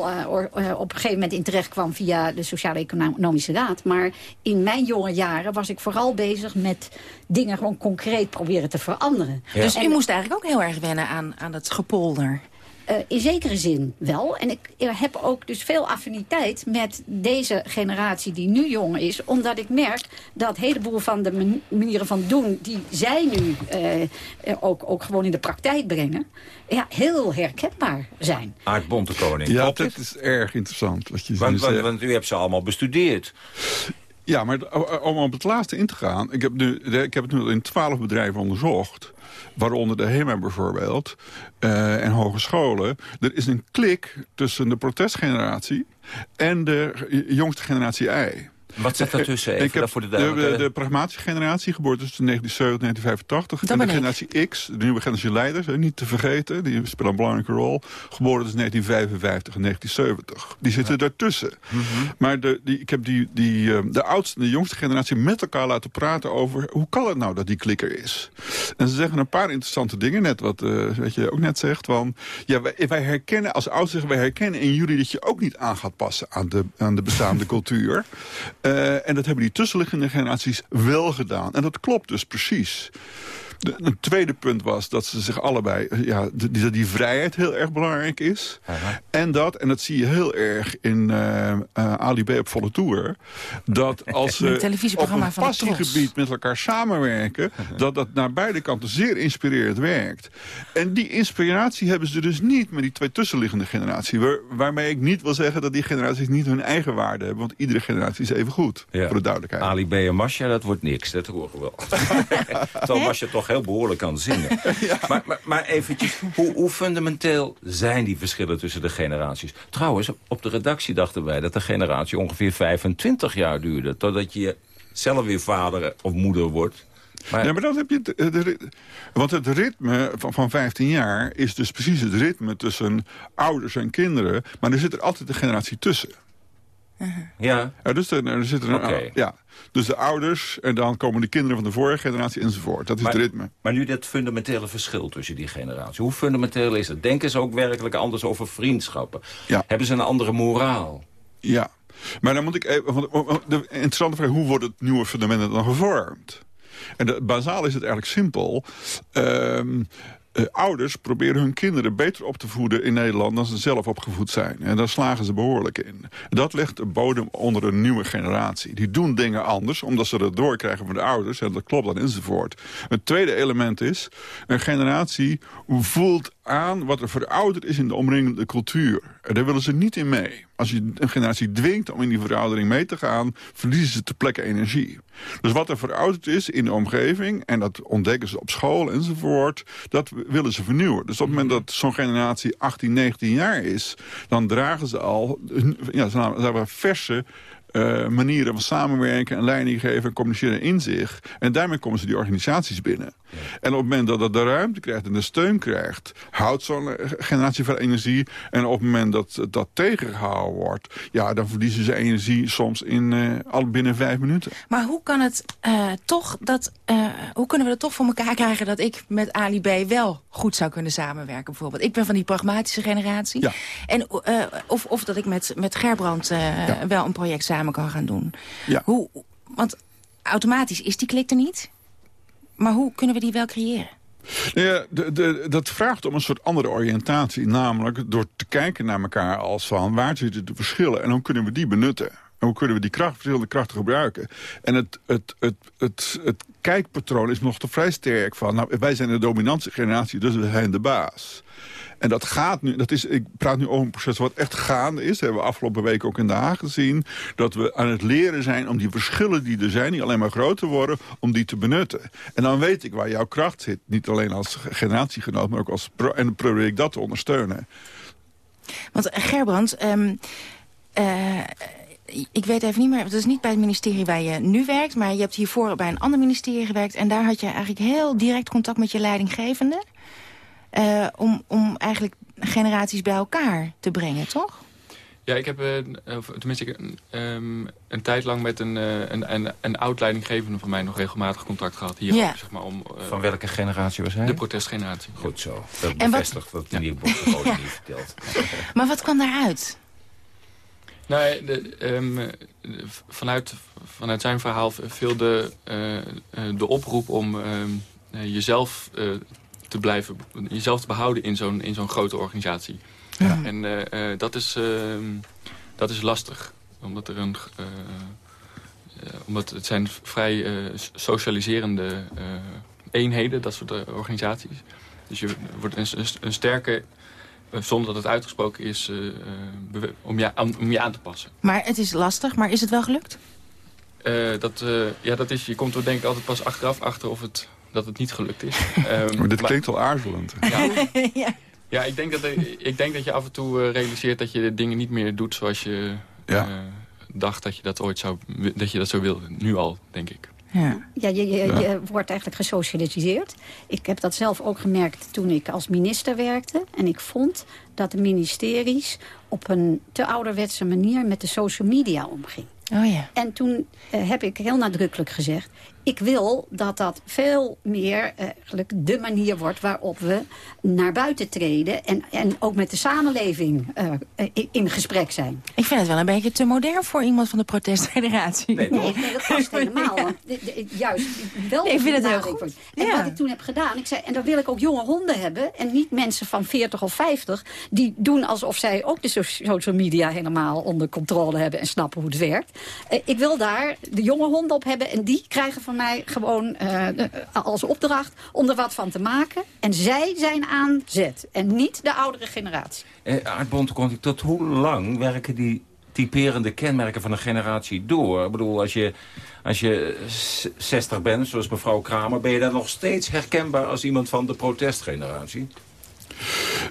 op een gegeven moment in terecht kwam... via de Sociale Economische Raad. Maar in mijn jonge jaren was ik vooral bezig met dingen gewoon concreet proberen te veranderen. Ja. Dus u moest eigenlijk ook heel erg wennen aan, aan het gepolder. Uh, in zekere zin wel. En ik heb ook dus veel affiniteit met deze generatie die nu jong is. Omdat ik merk dat een heleboel van de manieren van doen... die zij nu uh, ook, ook gewoon in de praktijk brengen... Ja, heel herkenbaar zijn. Aard Bontekoning. Ja, dat is erg interessant wat je want, zegt. Want, want u hebt ze allemaal bestudeerd. Ja, maar om op het laatste in te gaan... ik heb, nu, ik heb het nu in twaalf bedrijven onderzocht... waaronder de HEMA bijvoorbeeld, uh, en hogescholen. Er is een klik tussen de protestgeneratie... en de jongste generatie I. Wat zit daartussen [LAUGHS] even ik heb voor de, de, de, de, pragmatische generatie, geboren tussen 1970 en 1985. Dat en de generatie X, de nieuwe generatie leiders, hè, niet te vergeten. Die spelen een belangrijke rol. Geboren tussen 1955 en 1970. Die zitten Ja. daartussen. Mhm. Maar de, die, ik heb die, die, eh, de oudste en de jongste generatie met elkaar laten praten over... hoe kan het nou dat die klikker is? En ze zeggen een paar interessante dingen, net wat, eh, wat je ook net zegt. Van, ja, wij, wij herkennen, als ouders zeggen, wij herkennen in jullie... dat je ook niet aan gaat passen aan de, aan de bestaande [LAUGHS] cultuur. Uh, en dat hebben die tussenliggende generaties wel gedaan. En dat klopt dus precies. De, een tweede punt was dat ze zich allebei... Ja, die, die vrijheid heel erg belangrijk is. En dat, en dat zie je heel erg in uh, uh, Ali B op volle tour... dat [LAUGHS] als ze op een passiegebied met elkaar samenwerken... [LAUGHS] dat dat naar beide kanten zeer inspirerend werkt. En die inspiratie hebben ze dus niet met die twee tussenliggende generaties. Waar, waarmee ik niet wil zeggen dat die generaties niet hun eigen waarde hebben. Want iedere generatie is even goed, Ja. voor de duidelijkheid. Ali B en Masha, dat wordt niks, dat horen we wel. [LAUGHS] Terwijl Masha toch heel behoorlijk kan zingen. [LAUGHS] maar, maar, maar eventjes, hoe, hoe fundamenteel zijn die verschillen tussen de generaties? Trouwens, op de redactie dachten wij dat de generatie ongeveer 25 jaar duurde... totdat je zelf weer vader of moeder wordt. Maar, Ja, maar dat heb je... rit- want het ritme van, van 15 jaar is dus precies het ritme tussen ouders en kinderen. Maar er zit er altijd een generatie tussen. Ja, Ja, dus er, er zit er een, Oké. ja. Dus de ouders en dan komen de kinderen van de vorige generatie enzovoort. Dat is maar, het ritme. maar nu dat fundamentele verschil tussen die generaties. Hoe fundamenteel is het? Denken ze ook werkelijk anders over vriendschappen? Ja. Hebben ze een andere moraal? Ja. Maar dan moet ik even... De interessante vraag, hoe wordt het nieuwe fundament dan gevormd? En de, bazaal is het eigenlijk simpel. Ehm, eh, ouders proberen hun kinderen beter op te voeden in Nederland... dan ze zelf opgevoed zijn. En daar slagen ze behoorlijk in. Dat legt de bodem onder een nieuwe generatie. Die doen dingen anders, omdat ze dat doorkrijgen van de ouders. En dat klopt dan enzovoort. Het tweede element is... een generatie voelt aan wat er verouderd is in de omringende cultuur. En daar willen ze niet in mee. Als je een generatie dwingt om in die veroudering mee te gaan... verliezen ze ter plekke energie. Dus wat er verouderd is in de omgeving... en dat ontdekken ze op school enzovoort... dat willen ze vernieuwen. Dus op het moment dat zo'n generatie 18, 19 jaar is... dan dragen ze al ja, ze hebben verse eh, manieren van samenwerken en leiding geven en communiceren in zich. En daarmee komen ze die organisaties binnen. En op het moment dat het de ruimte krijgt en de steun krijgt... houdt zo'n eh, generatie van energie. En op het moment dat dat tegengehouden wordt... ja, dan verliezen ze energie soms in, uh, al binnen vijf minuten. Maar hoe kan het uh, toch dat... hoe kunnen we het toch voor elkaar krijgen... dat ik met Ali B wel goed zou kunnen samenwerken bijvoorbeeld? Ik ben van die pragmatische generatie. Ja. En, of, of dat ik met, met Gerbrand ja. wel een project samen kan gaan doen. Ja. Hoe, want automatisch is die klik er niet... Maar hoe kunnen we die wel creëren? Ja, de, de, dat vraagt om een soort andere oriëntatie. Namelijk door te kijken naar elkaar als van waar zitten de verschillen... en hoe kunnen we die benutten. En hoe kunnen we die kracht, verschillende krachten gebruiken? En het, het, het, het, het kijkpatroon is nog te vrij sterk van... Nou, wij zijn de dominante generatie, dus we zijn de baas. En dat gaat nu, dat is, ik praat nu over een proces wat echt gaande is. Dat hebben we afgelopen week ook in Den Haag gezien. Dat we aan het leren zijn om die verschillen die er zijn, die alleen maar groter worden, om die te benutten. En dan weet ik waar jouw kracht zit. Niet alleen als generatiegenoot, maar ook als pro en probeer ik dat te ondersteunen. Want Gerbrand, um, uh, ik weet even niet meer, het is niet bij het ministerie waar je nu werkt... maar je hebt hiervoor bij een ander ministerie gewerkt... en daar had je eigenlijk heel direct contact met je leidinggevende... Uh, om, om eigenlijk generaties bij elkaar te brengen, toch? Ja, ik heb uh, tenminste um, een tijd lang met een, uh, een, een, een oud-leidinggevende van mij nog regelmatig contact gehad. Hier ja. zeg maar, om, uh, van welke generatie was hij? De protestgeneratie. Goed zo. Dat bevestigt wat, wat die ja. niet vertelt. [LAUGHS] maar wat kwam daaruit? Nou, de, um, vanuit, vanuit zijn verhaal viel de, de oproep om um, jezelf te blijven, jezelf te behouden in zo'n zo'n grote organisatie. Ja. En uh, uh, dat, is, uh, dat is lastig. Omdat er een... omdat het zijn vrij socialiserende eenheden, dat soort organisaties. Dus je wordt een, een, sterke zonder dat het uitgesproken is, om, je, om je aan te passen. Maar het is lastig, maar is het wel gelukt? dat, ja, dat is, je komt er denk ik altijd pas achteraf achter of het dat het niet gelukt is. um, [LAUGHS] maar dit klinkt al aarzelend. Ja, [LAUGHS] ja. ja ik, denk dat, ik denk dat je af en toe uh, realiseert dat je de dingen niet meer doet zoals je ja. uh, dacht dat je dat ooit zou, dat je dat zou willen. Nu al, denk ik. Ja, ja, je, je, je wordt eigenlijk gesocialiseerd. Ik heb dat zelf ook gemerkt toen ik als minister werkte. En ik vond dat de ministeries op een te ouderwetse manier met de social media omging. Oh ja. En toen uh, heb ik heel nadrukkelijk gezegd... ik wil dat dat veel meer uh, eigenlijk de manier wordt waarop we naar buiten treden... en, en ook met de samenleving uh, in gesprek zijn. Ik vind het wel een beetje te modern voor iemand van de protestgeneratie. Nee, nee, [LAUGHS] nee dat past helemaal. ja. juist, wel nee, ik vind het heel goed. En ja. wat ik toen heb gedaan, ik zei, en dan wil ik ook jonge honden hebben... en niet mensen van 40 of 50 die doen alsof zij ook de social media helemaal onder controle hebben... en snappen hoe het werkt. Uh, ik wil daar de jonge honden op hebben. En die krijgen van mij gewoon uh, als opdracht om er wat van te maken. En zij zijn aan zet. En niet de oudere generatie. Eh, Aard tot hoe lang werken die typerende kenmerken van een generatie door? Ik bedoel, als je, als je 60 bent, zoals mevrouw Kramer... ben je dan nog steeds herkenbaar als iemand van de protestgeneratie?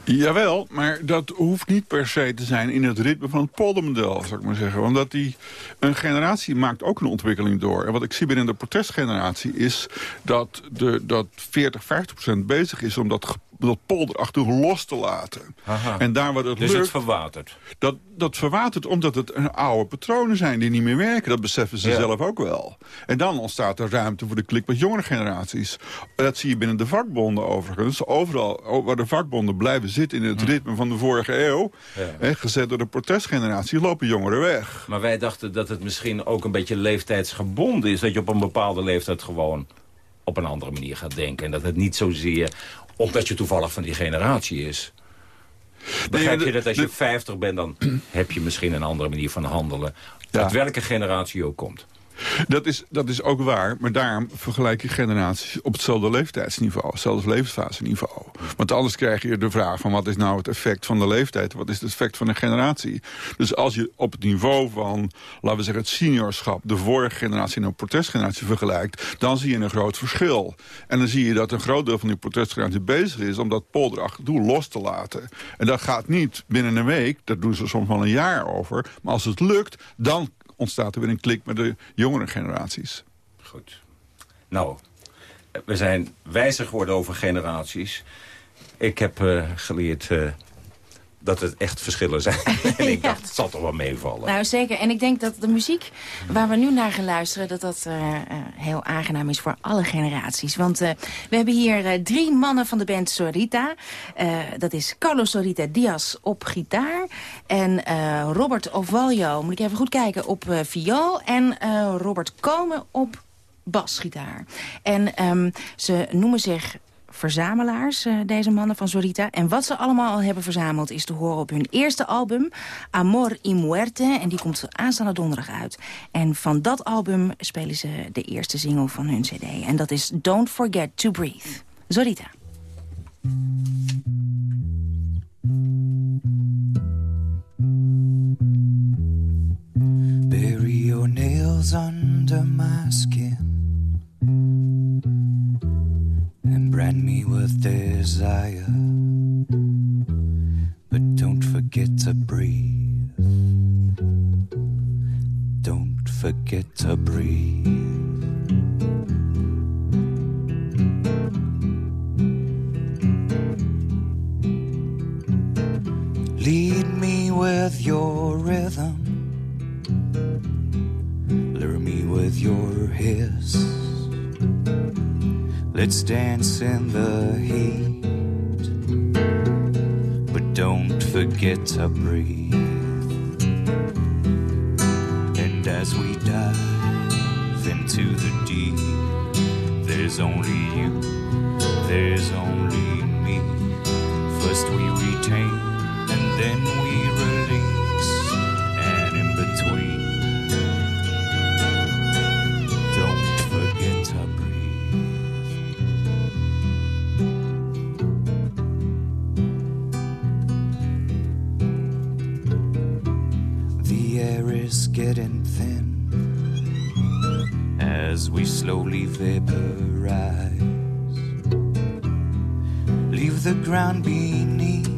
Jawel, maar dat hoeft niet per se te zijn in het ritme van het poldermodel, zou ik maar zeggen. Omdat die, een generatie maakt ook een ontwikkeling door. En wat ik zie binnen de protestgeneratie is dat, de, dat 40, 50 procent bezig is om dat dat polderachtig los te laten. Aha. En daar waar het dus lukt, het verwatert? Dat, dat verwatert omdat het oude patronen zijn die niet meer werken. Dat beseffen ze Ja. zelf ook wel. En dan ontstaat er ruimte voor de klik met jongere generaties. Dat zie je binnen de vakbonden overigens. Overal waar de vakbonden blijven zitten in het ritme van de vorige eeuw... Ja. Hè, gezet door de protestgeneratie, lopen jongeren weg. Maar wij dachten dat het misschien ook een beetje leeftijdsgebonden is. Dat je op een bepaalde leeftijd gewoon op een andere manier gaat denken. En dat het niet zozeer omdat je toevallig van die generatie is. Begrijp je dat als je 50 bent, dan [CLEARS THROAT] heb je misschien een andere manier van handelen. Uit welke generatie je ook komt. Dat is, dat is ook waar, maar daarom vergelijk je generaties op hetzelfde leeftijdsniveau, hetzelfde levensfase-niveau. Want anders krijg je de vraag van wat is nou het effect van de leeftijd, wat is het effect van een generatie. Dus als je op het niveau van, laten we zeggen, het seniorschap, de vorige generatie en de protestgeneratie vergelijkt, dan zie je een groot verschil. En dan zie je dat een groot deel van die protestgeneratie bezig is om dat polderachtig doel los te laten. En dat gaat niet binnen een week, dat doen ze soms wel een jaar over, maar als het lukt, dan ontstaat er weer een klik met de jongere generaties. Goed. Nou, we zijn wijzer geworden over generaties. Ik heb uh, geleerd uh, dat het echt verschillen zijn. [LAUGHS] en ik dacht, het zal toch wel meevallen. Nou, zeker. En ik denk dat de muziek waar we nu naar gaan luisteren... dat dat uh, heel aangenaam is voor alle generaties. Want we hebben hier drie mannen van de band Sorita. dat is Carlos Sorita Diaz op gitaar. En Robert Ovaljo, moet ik even goed kijken, op viool. En Robert Komen op basgitaar. En um, ze noemen zich verzamelaars, uh, deze mannen van Zorita. En wat ze allemaal al hebben verzameld is te horen op hun eerste album... Amor y Muerte, en die komt aanstaande donderdag uit. En van dat album spelen ze de eerste single van hun cd. En dat is Don't Forget to Breathe. Zorita. Bury your nails under my skin brand me with desire. But don't forget to breathe. Don't forget to breathe. Lead me with your rhythm. Lure me with your hiss. Let's dance in the heat, but don't forget to breathe. And as we dive into the deep, there's only you, there's only me. First we retain, and then ground beneath.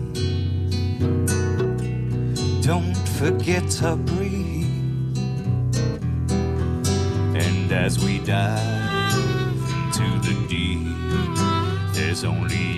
Don't forget to breathe. And as we dive into the deep, there's only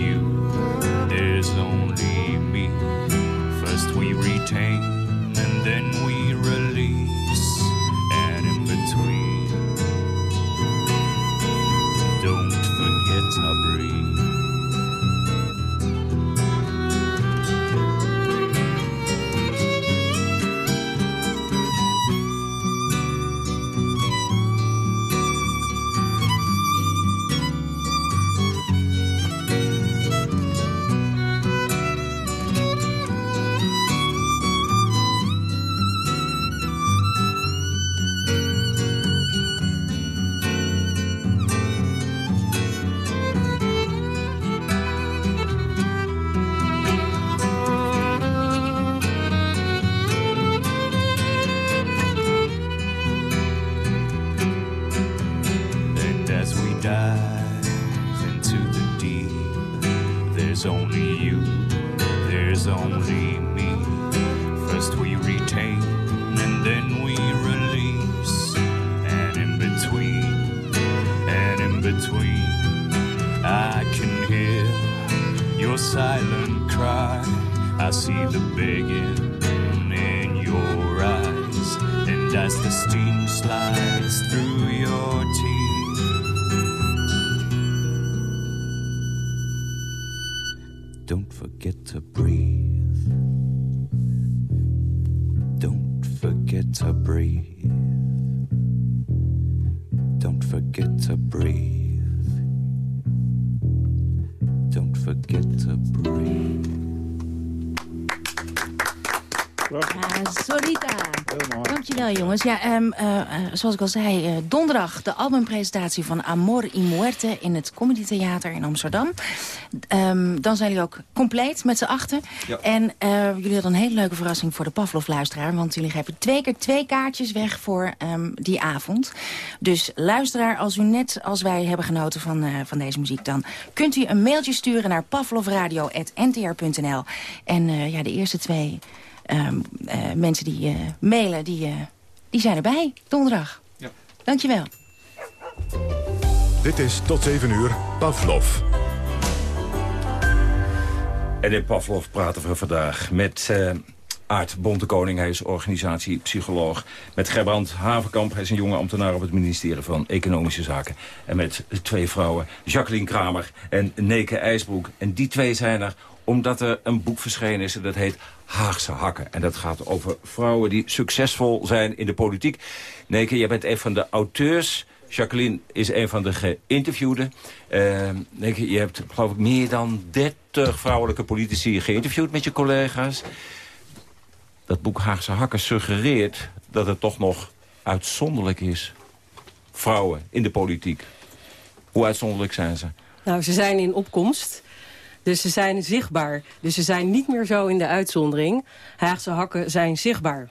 Dankjewel jongens. Ja, ehm, eh, eh, zoals ik al zei, eh, donderdag de albumpresentatie van Amor y Muerte in het Comedy Theater in Amsterdam. Ehm, dan zijn jullie ook compleet met z'n achten. Ja. En jullie hadden een hele leuke verrassing voor de Pavlov-luisteraar. Want jullie geven twee keer twee kaartjes weg voor ehm, die avond. Dus luisteraar, als u net als wij hebben genoten van, van deze muziek... dan kunt u een mailtje sturen naar pavlovradio.ntr.nl. En ja, de eerste twee... Mensen die mailen, die, die zijn erbij, donderdag. Ja. Dankjewel. Dit is tot 7 uur Pavlov. En in Pavlov praten we vandaag met uh, Aart Bontekoning. Hij is organisatiepsycholoog. Met Gerbrand Havenkamp. Hij is een jonge ambtenaar op het ministerie van Economische Zaken. En met twee vrouwen, Jacqueline Kramer en Neke IJsbroek. En die twee zijn er omdat er een boek verschenen is en dat heet Haagse Hakken. En dat gaat over vrouwen die succesvol zijn in de politiek. Neke, jij bent een van de auteurs Jacqueline is een van de geïnterviewden. Uh, je hebt geloof ik meer dan 30 vrouwelijke politici geïnterviewd met je collega's. Dat boek Haagse Hakken suggereert dat het toch nog uitzonderlijk is. Vrouwen in de politiek. Hoe uitzonderlijk zijn ze? Nou, ze zijn in opkomst. Dus ze zijn zichtbaar. Dus ze zijn niet meer zo in de uitzondering. Haagse hakken zijn zichtbaar.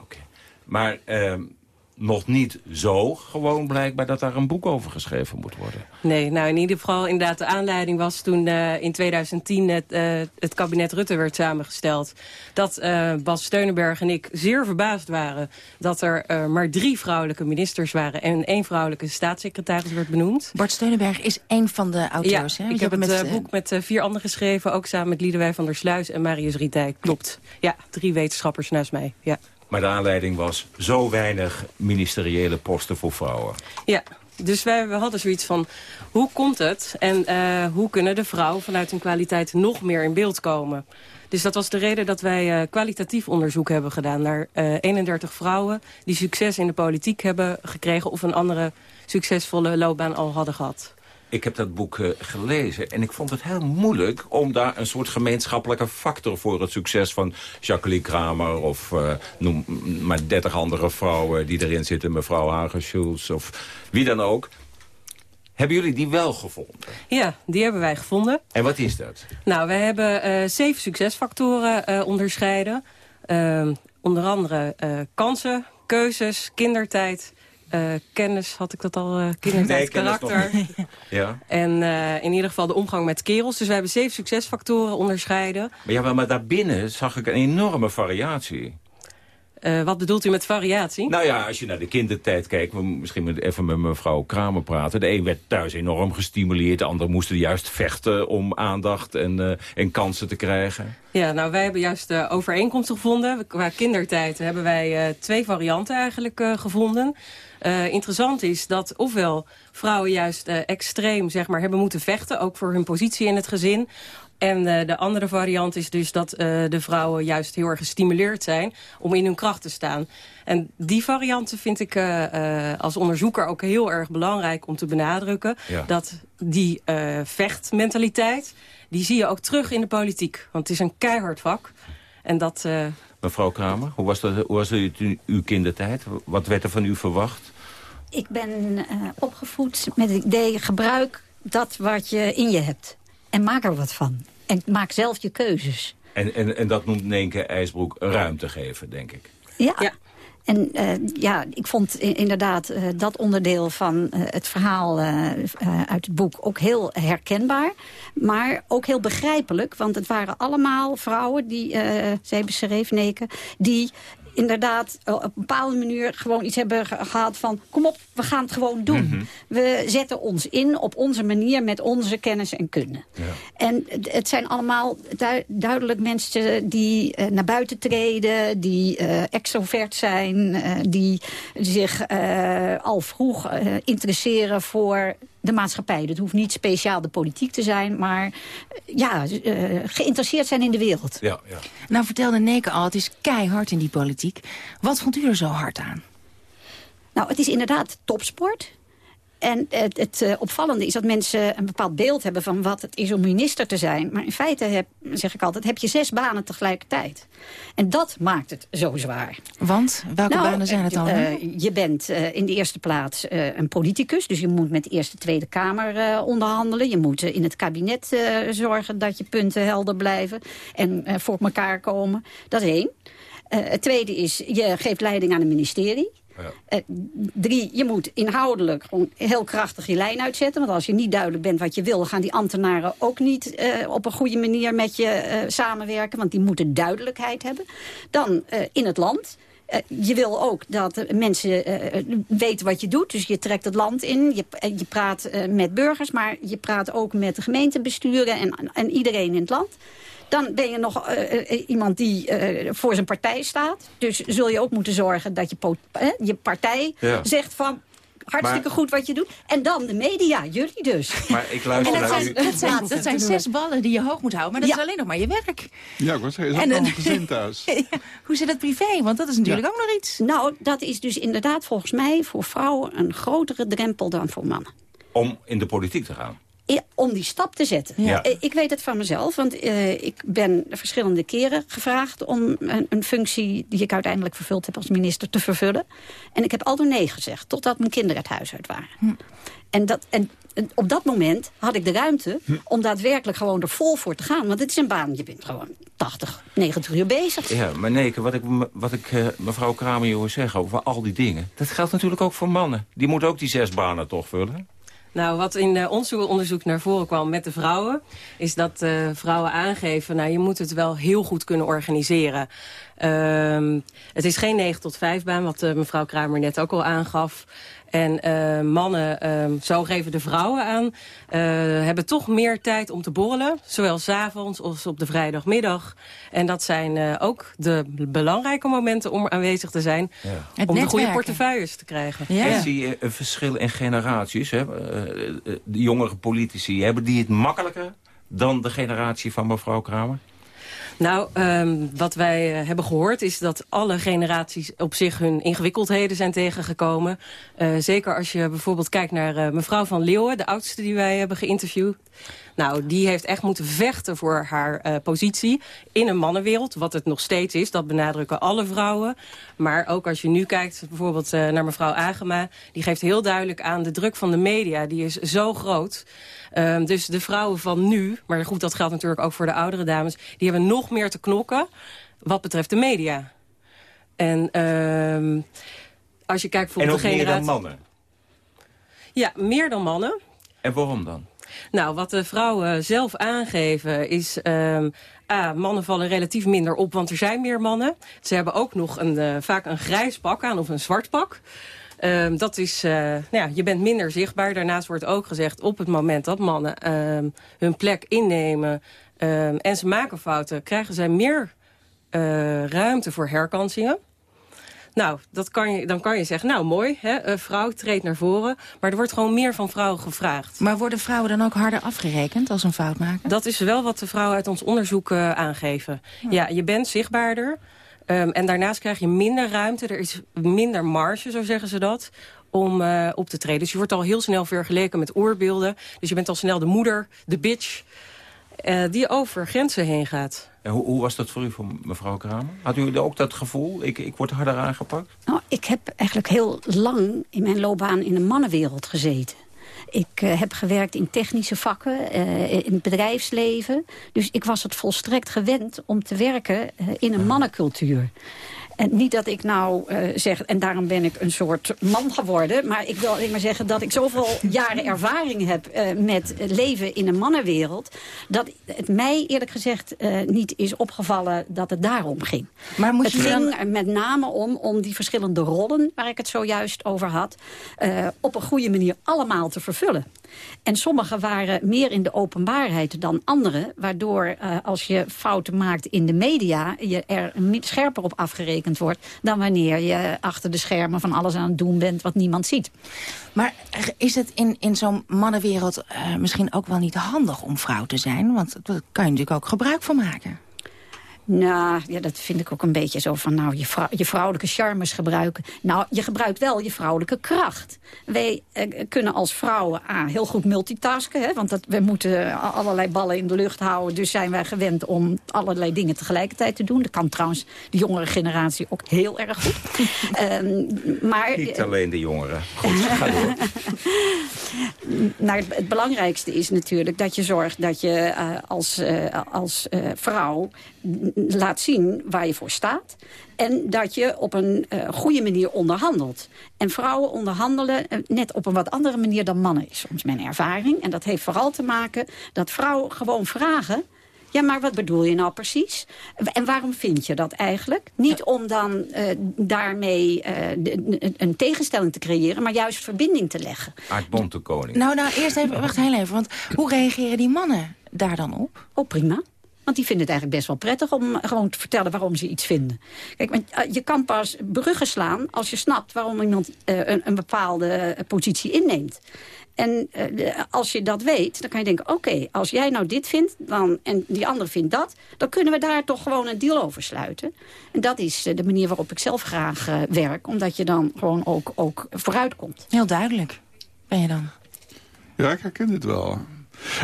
Oké. Maar... Uh, nog niet zo gewoon blijkbaar dat daar een boek over geschreven moet worden. Nee, nou in ieder geval inderdaad de aanleiding was toen uh, in 2010 het, uh, het kabinet Rutte werd samengesteld. Dat uh, Bas Steunenberg en ik zeer verbaasd waren dat er maar drie vrouwelijke ministers waren en één vrouwelijke staatssecretaris werd benoemd. Bart Steunenberg is één van de auteurs. Ja, hè? ik heb het met, boek met vier anderen geschreven, ook samen met Liedewij van der Sluis en Marius Rietijk. Klopt. Ja, drie wetenschappers naast mij. Ja. Maar de aanleiding was zo weinig ministeriële posten voor vrouwen. Ja, dus wij we hadden zoiets van, hoe komt het? En uh, hoe kunnen de vrouwen vanuit hun kwaliteit nog meer in beeld komen? Dus dat was de reden dat wij uh, kwalitatief onderzoek hebben gedaan... naar uh, 31 vrouwen die succes in de politiek hebben gekregen... of een andere succesvolle loopbaan al hadden gehad ik heb dat boek uh, gelezen en ik vond het heel moeilijk... om daar een soort gemeenschappelijke factor voor het succes van Jacqueline Kramer... of uh, noem maar dertig andere vrouwen die erin zitten, mevrouw Hagen-Schulz of wie dan ook... Hebben jullie die wel gevonden? Ja, die hebben wij gevonden. En wat is dat? Nou, wij hebben uh, zeven succesfactoren onderscheiden. Ehm, onder andere kansen, keuzes, kindertijd, uh, kennis, had ik dat al, uh, kindertijd, nee, karakter. [LAUGHS] ja. En uh, in ieder geval de omgang met kerels. Dus we hebben zeven succesfactoren onderscheiden. Maar, ja, maar daarbinnen zag ik een enorme variatie. Uh, wat bedoelt u met variatie? Nou ja, als je naar de kindertijd kijkt... we misschien even met mevrouw Kramer praten. De een werd thuis enorm gestimuleerd. De ander moesten juist vechten om aandacht en, uh, en kansen te krijgen. Ja, nou wij hebben juist uh, overeenkomsten gevonden. Qua kindertijd hebben wij twee varianten eigenlijk gevonden. Interessant is dat ofwel vrouwen juist extreem zeg maar, hebben moeten vechten... ook voor hun positie in het gezin... En uh, de andere variant is dus dat de vrouwen juist heel erg gestimuleerd zijn om in hun kracht te staan. En die varianten vind ik als onderzoeker ook heel erg belangrijk om te benadrukken. Ja. Dat die vechtmentaliteit, die zie je ook terug in de politiek. Want het is een keihard vak. En dat... Mevrouw Kramer, hoe was, dat, hoe was het uw kindertijd? Wat werd er van u verwacht? Ik ben opgevoed met het idee, gebruik dat wat je in je hebt. En maak er wat van. En maak zelf je keuzes. En, en, en dat noemt Nenke IJsbroek ruimte geven, denk ik. Ja. ja. En uh, ja, ik vond inderdaad uh, dat onderdeel van uh, het verhaal uit het boek ook heel herkenbaar. Maar ook heel begrijpelijk, want het waren allemaal vrouwen, die, zij beschreef Neke, die inderdaad op een bepaalde manier gewoon iets hebben gehad van... kom op, we gaan het gewoon doen. Mm -hmm. We zetten ons in op onze manier met onze kennis en kunde. Ja. En het zijn allemaal du duidelijk mensen die uh, naar buiten treden... die uh, extrovert zijn, uh, die zich al vroeg interesseren voor de maatschappij. Dat hoeft niet speciaal de politiek te zijn, maar ja, uh, geïnteresseerd zijn in de wereld. Ja, ja. Nou vertelde Neke al, het is keihard in die politiek. Wat vond u er zo hard aan? Nou, het is inderdaad topsport. En het, het uh, opvallende is dat mensen een bepaald beeld hebben... van wat het is om minister te zijn. Maar in feite, heb, zeg ik altijd, heb je zes banen tegelijkertijd. En dat maakt het zo zwaar. Want? Welke nou, banen zijn het dan? Uh, je bent uh, in de eerste plaats een politicus. Dus je moet met de Eerste Tweede Kamer onderhandelen. Je moet in het kabinet zorgen dat je punten helder blijven. En voor elkaar komen. Dat is één. het tweede is, je geeft leiding aan een ministerie. Uh, drie, je moet inhoudelijk gewoon heel krachtig je lijn uitzetten. Want als je niet duidelijk bent wat je wil... gaan die ambtenaren ook niet uh, op een goede manier met je uh, samenwerken. Want die moeten duidelijkheid hebben. Dan in het land eh, je wil ook dat eh, mensen eh, weten wat je doet. Dus je trekt het land in, je, je praat met burgers... maar je praat ook met de gemeentebesturen en, en iedereen in het land. Dan ben je nog iemand die voor zijn partij staat. Dus zul je ook moeten zorgen dat je, je partij zegt van hartstikke goed wat je doet. En dan de media, jullie dus. Maar ik luister en dat, naar zijn, dat, zijn, dat zijn zes ballen die je hoog moet houden. Maar dat is alleen nog maar je werk. Ja, ik was zeggen, is ook gezin thuis. [LAUGHS] Hoe zit het privé? Want dat is natuurlijk ook nog iets. Nou, dat is dus inderdaad volgens mij voor vrouwen een grotere drempel dan voor mannen. Om in de politiek te gaan? Om die stap te zetten. Ja. Eh, ik weet het van mezelf, want uh, ik ben verschillende keren gevraagd... om een, een, functie die ik uiteindelijk vervuld heb als minister te vervullen. En ik heb altijd nee gezegd, totdat mijn kinderen het huis uit waren. Hm. En, dat, en op dat moment had ik de ruimte hm. om daadwerkelijk gewoon er vol voor te gaan. Want het is een baan, je bent gewoon 80, 90 uur bezig. Ja, maar nee, wat ik, wat ik uh, mevrouw Kramer hoor zeggen over al die dingen... dat geldt natuurlijk ook voor mannen. Die moeten ook die zes banen toch vullen? Nou, wat in uh, ons onderzoek naar voren kwam met de vrouwen... is dat uh, vrouwen aangeven, nou, je moet het wel heel goed kunnen organiseren. Uh, het is geen 9 tot 5 baan, wat uh, mevrouw Kramer net ook al aangaf. En uh, mannen, uh, zo geven de vrouwen aan, uh, hebben toch meer tijd om te borrelen. Zowel s'avonds als op de vrijdagmiddag. En dat zijn ook de belangrijke momenten om aanwezig te zijn. Ja. Om de goede portefeuilles te krijgen. Ja. Ik zie een verschil in generaties. Hè? de jongere politici, hebben die het makkelijker dan de generatie van mevrouw Kramer? Nou, um, wat wij uh, hebben gehoord is dat alle generaties op zich hun ingewikkeldheden zijn tegengekomen. Uh, zeker als je bijvoorbeeld kijkt naar uh, mevrouw van Leeuwen, de oudste die wij hebben geïnterviewd. Nou, die heeft echt moeten vechten voor haar positie in een mannenwereld. Wat het nog steeds is, dat benadrukken alle vrouwen. Maar ook als je nu kijkt bijvoorbeeld naar mevrouw Agema... die geeft heel duidelijk aan de druk van de media. Die is zo groot. Um, dus de vrouwen van nu, maar goed, dat geldt natuurlijk ook voor de oudere dames... die hebben nog meer te knokken wat betreft de media. En um, als je kijkt voor de generatie... meer dan mannen? Ja, meer dan mannen. En waarom dan? Nou, wat de vrouwen zelf aangeven is... Um, A, mannen vallen relatief minder op, want er zijn meer mannen. Ze hebben ook nog een, uh, vaak een grijs pak aan of een zwart pak. Um, dat is, uh, nou ja, je bent minder zichtbaar. Daarnaast wordt ook gezegd, op het moment dat mannen um, hun plek innemen... Um, en ze maken fouten, krijgen zij meer uh, ruimte voor herkansingen. Nou, dat kan je, dan kan je zeggen, nou mooi, hè, een vrouw treedt naar voren. Maar er wordt gewoon meer van vrouwen gevraagd. Maar worden vrouwen dan ook harder afgerekend als een fout maken? Dat is wel wat de vrouwen uit ons onderzoek uh, aangeven. Ja. ja, je bent zichtbaarder. Um, en daarnaast krijg je minder ruimte. Er is minder marge, zo zeggen ze dat om uh, op te treden. Dus je wordt al heel snel vergeleken met oorbeelden. Dus je bent al snel de moeder, de bitch... Uh, die over grenzen heen gaat. En hoe, hoe, was dat voor u, voor mevrouw Kramer? Had u ook dat gevoel, ik, ik word harder aangepakt? Nou, ik heb eigenlijk heel lang in mijn loopbaan in de mannenwereld gezeten. Ik uh, heb gewerkt in technische vakken, uh, in het bedrijfsleven. Dus ik was het volstrekt gewend om te werken uh, in een mannencultuur. En niet dat ik nou uh, zeg, en daarom ben ik een soort man geworden... maar ik wil alleen maar zeggen dat ik zoveel [LAUGHS] jaren ervaring heb... Uh, met leven in een mannenwereld... dat het mij eerlijk gezegd uh, niet is opgevallen dat het daarom ging. Maar je het ging er met name om, om die verschillende rollen... waar ik het zojuist over had... op een goede manier allemaal te vervullen. En sommige waren meer in de openbaarheid dan andere... waardoor als je fouten maakt in de media... je er scherper op afgerekend wordt... dan wanneer je achter de schermen van alles aan het doen bent... wat niemand ziet. Maar is het in, in zo'n mannenwereld uh, misschien ook wel niet handig om vrouw te zijn? Want daar kan je natuurlijk ook gebruik van maken. Nou, ja, dat vind ik ook een beetje zo van... nou, je, vrou je vrouwelijke charmes gebruiken. Nou, je gebruikt wel je vrouwelijke kracht. Wij eh, kunnen als vrouwen ah, heel goed multitasken. Hè, want dat, we moeten allerlei ballen in de lucht houden. Dus zijn wij gewend om allerlei dingen tegelijkertijd te doen. Dat kan trouwens de jongere generatie ook heel erg goed. um, [LAUGHS] maar, Niet alleen de jongeren. Goed, ga door. [LAUGHS] nou, het, het, belangrijkste is natuurlijk dat je zorgt dat je uh, als, uh, als uh, vrouw laat zien waar je voor staat. En dat je op een uh, goede manier onderhandelt. En vrouwen onderhandelen uh, net op een wat andere manier dan mannen is soms mijn ervaring. En dat heeft vooral te maken dat vrouwen gewoon vragen... Ja, maar wat bedoel je nou precies? En waarom vind je dat eigenlijk? Niet om dan uh, daarmee uh, de, een tegenstelling te creëren... maar juist verbinding te leggen. Aart Bontekoning. Nou, nou, eerst even, wacht heel even. Want hoe reageren die mannen daar dan op? Oh, prima. Want die vinden het eigenlijk best wel prettig om gewoon te vertellen waarom ze iets vinden. Kijk, want je kan pas bruggen slaan als je snapt waarom iemand uh, een, een, bepaalde positie inneemt. En uh, als je dat weet, dan kan je denken... oké, als jij nou dit vindt dan, en die andere vindt dat... dan kunnen we daar toch gewoon een deal over sluiten. En dat is de manier waarop ik zelf graag uh, werk. Omdat je dan gewoon ook, ook vooruit komt. Heel duidelijk ben je dan. Ja, ik herken dit wel.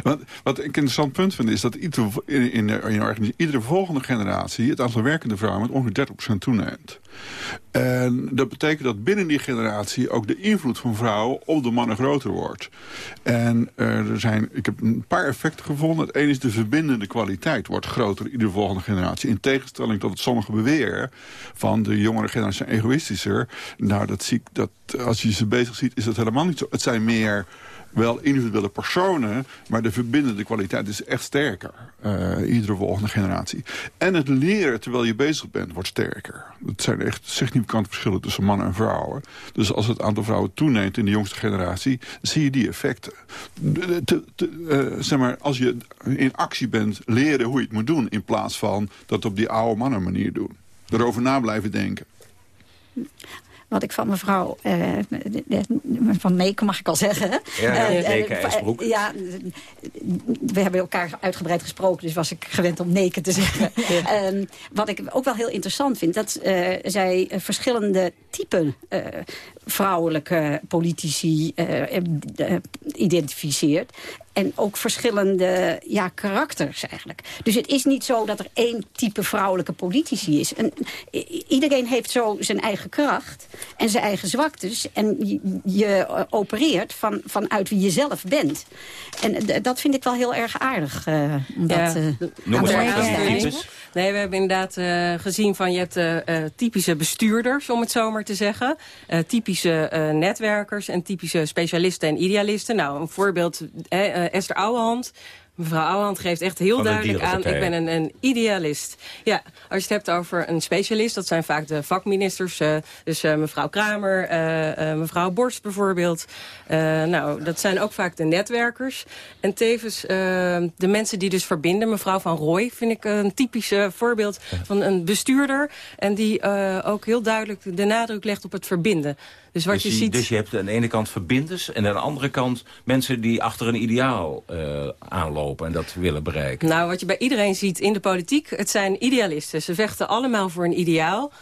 Want, wat ik een interessant punt vind is dat iedere, in, in, in iedere volgende generatie... het aantal werkende vrouwen met ongeveer 30% toeneemt. En dat betekent dat binnen die generatie ook de invloed van vrouwen op de mannen groter wordt. En uh, er zijn, ik heb een paar effecten gevonden. Het ene is de verbindende kwaliteit wordt groter in iedere volgende generatie. In tegenstelling tot het sommige beweren van de jongere generatie zijn egoïstischer. Nou, dat zie ik, dat, als je ze bezig ziet, is dat helemaal niet zo. Het zijn meer wel individuele personen, maar de verbindende kwaliteit is echt sterker. Uh, iedere volgende generatie. En het leren terwijl je bezig bent wordt sterker. Het zijn echt significante verschillen tussen mannen en vrouwen. Dus als het aantal vrouwen toeneemt in de jongste generatie, zie je die effecten. Te, te, uh, zeg maar, als je in actie bent, leren hoe je het moet doen, in plaats van dat op die oude mannen manier doen. Erover na blijven denken wat ik van mevrouw uh, van Meeken mag ik al zeggen. Ja, uh, IJsbroek. ja, we hebben elkaar uitgebreid gesproken, dus was ik gewend om Neke te zeggen. [LAUGHS] ja. um, wat ik ook wel heel interessant vind, dat zij verschillende typen vrouwelijke politici identificeert. En ook verschillende ja, karakters eigenlijk. Dus het is niet zo dat er één type vrouwelijke politici is. En iedereen heeft zo zijn eigen kracht en zijn eigen zwaktes. En je, je opereert van, vanuit wie je zelf bent. En dat vind ik wel heel erg aardig. Uh, dat, ja. uh, Noem eens Nee, we hebben inderdaad uh, gezien van je hebt uh, typische bestuurders, om het zo maar te zeggen. Typische netwerkers en typische specialisten en idealisten. Nou, een voorbeeld, Esther Ouwehand Mevrouw Ouwehand geeft echt heel duidelijk aan... ik ben een, een, idealist. Ja, als je het hebt over een specialist... dat zijn vaak de vakministers. Uh, dus uh, mevrouw Kramer, uh, mevrouw Borst bijvoorbeeld. nou, dat zijn ook vaak de netwerkers. En tevens de mensen die dus verbinden. Mevrouw Van Rooij vind ik een typisch voorbeeld van een bestuurder. En die ook heel duidelijk de nadruk legt op het verbinden. Dus, wat dus, je ziet... dus je hebt aan de ene kant verbinders... en aan de andere kant mensen die achter een ideaal uh, aanlopen... en dat willen bereiken. Nou, wat je bij iedereen ziet in de politiek... het zijn idealisten. Ze vechten allemaal voor een ideaal...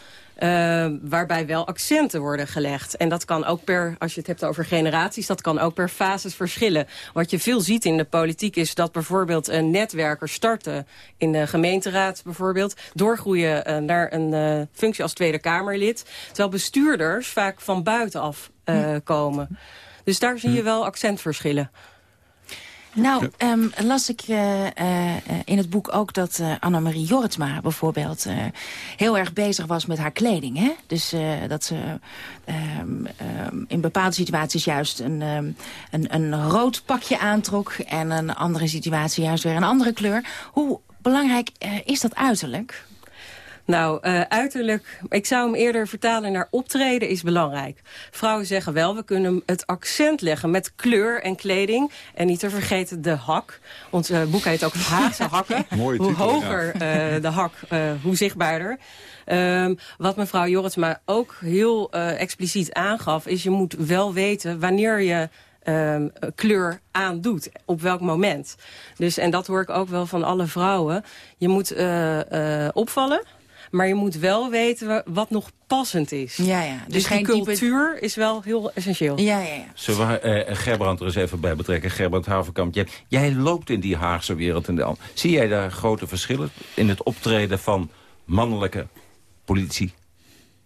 Uh, waarbij wel accenten worden gelegd. En dat kan ook per, als je het hebt over generaties... dat kan ook per fases verschillen. Wat je veel ziet in de politiek is dat bijvoorbeeld... een netwerker starten in de gemeenteraad bijvoorbeeld... doorgroeien uh, naar een uh, functie als Tweede Kamerlid. Terwijl bestuurders vaak van buitenaf hm. komen. Dus daar zie je wel accentverschillen. Nou, um, las ik uh, uh, in het boek ook dat uh, Annemarie Jortsma bijvoorbeeld heel erg bezig was met haar kleding. Hè? Dus dat ze um, um, in bepaalde situaties juist een, een, een rood pakje aantrok en een andere situatie juist weer een andere kleur. Hoe belangrijk is dat uiterlijk? Nou, uh, uiterlijk, ik zou hem eerder vertalen naar optreden is belangrijk. Vrouwen zeggen wel, we kunnen het accent leggen met kleur en kleding. En niet te vergeten de hak. Ons uh, boek heet ook Haagse [LAUGHS] hakken. Hoe titel, hoger ja. uh, de hak, hoe zichtbaarder. Um, wat mevrouw Jorritsma ook heel expliciet aangaf... is je moet wel weten wanneer je um, kleur aandoet. Op welk moment. Dus, en dat hoor ik ook wel van alle vrouwen. Je moet uh, uh, opvallen. Maar je moet wel weten wat nog passend is. Ja, ja. Dus, dus geen cultuur type... is wel heel essentieel. Ja, ja, ja. Zullen we uh, Gerbrand er eens even bij betrekken? Gerbrand Haverkamp, jij, jij loopt in die Haagse wereld. En de, zie jij daar grote verschillen in het optreden van mannelijke politici...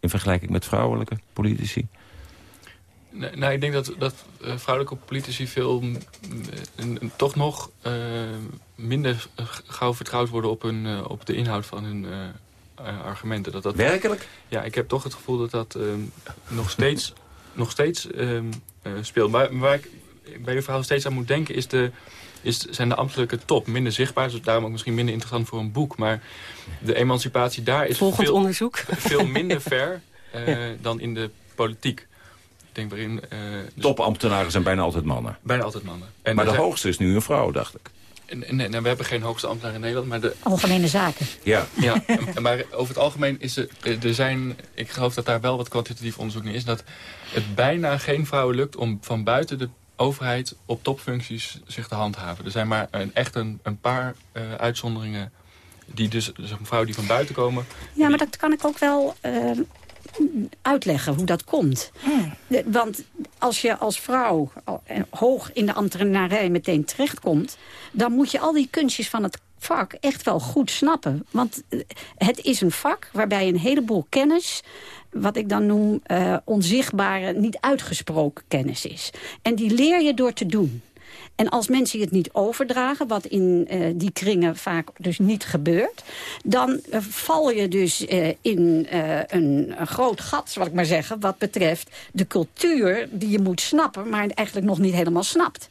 in vergelijking met vrouwelijke politici? Nee, nou, ik denk dat, dat uh, vrouwelijke politici veel uh, toch nog uh, minder gauw vertrouwd worden op, hun, op de inhoud van hun uh, argumenten. Dat dat, Werkelijk? Ja, ik heb toch het gevoel dat dat um, nog steeds, nog steeds um, uh, speelt. Maar waar ik bij uw verhaal steeds aan moet denken is de, is, zijn de ambtelijke top minder zichtbaar. Dus daarom ook misschien minder interessant voor een boek. Maar de emancipatie daar is Volgend veel, onderzoek. veel [LAUGHS] minder ver eh, dan in de politiek. Ik denk waarin... eh, dus Topambtenaren zijn bijna altijd mannen. bijna altijd mannen. maar er de zijn- hoogste is nu een vrouw, dacht ik. Nee, nee, we hebben geen hoogste ambtenaar in Nederland, maar de, Algemene zaken. Ja. Ja, [LAUGHS] maar over het algemeen is er, er zijn, ik geloof dat daar wel wat kwantitatief onderzoek naar is, dat het bijna geen vrouwen lukt om van buiten de overheid op topfuncties zich te handhaven. Er zijn maar een, echt een, een paar eh, uitzonderingen die dus, dus een vrouw die van buiten komen. Ja, maar dat kan ik ook wel eh, uitleggen hoe dat komt. De- Want als je als vrouw eh, hoog in de ambtenarij meteen terechtkomt... dan moet je al die kunstjes van het vak echt wel goed snappen. Want eh, het is een vak waarbij een heleboel kennis wat ik dan noem eh, onzichtbare, niet uitgesproken kennis is. En die leer je door te doen. En als mensen het niet overdragen, wat in eh, die kringen vaak dus niet gebeurt... dan eh, val je dus eh, in een, een groot gat, zal ik maar zeggen... wat betreft de cultuur die je moet snappen... maar eigenlijk nog niet helemaal snapt.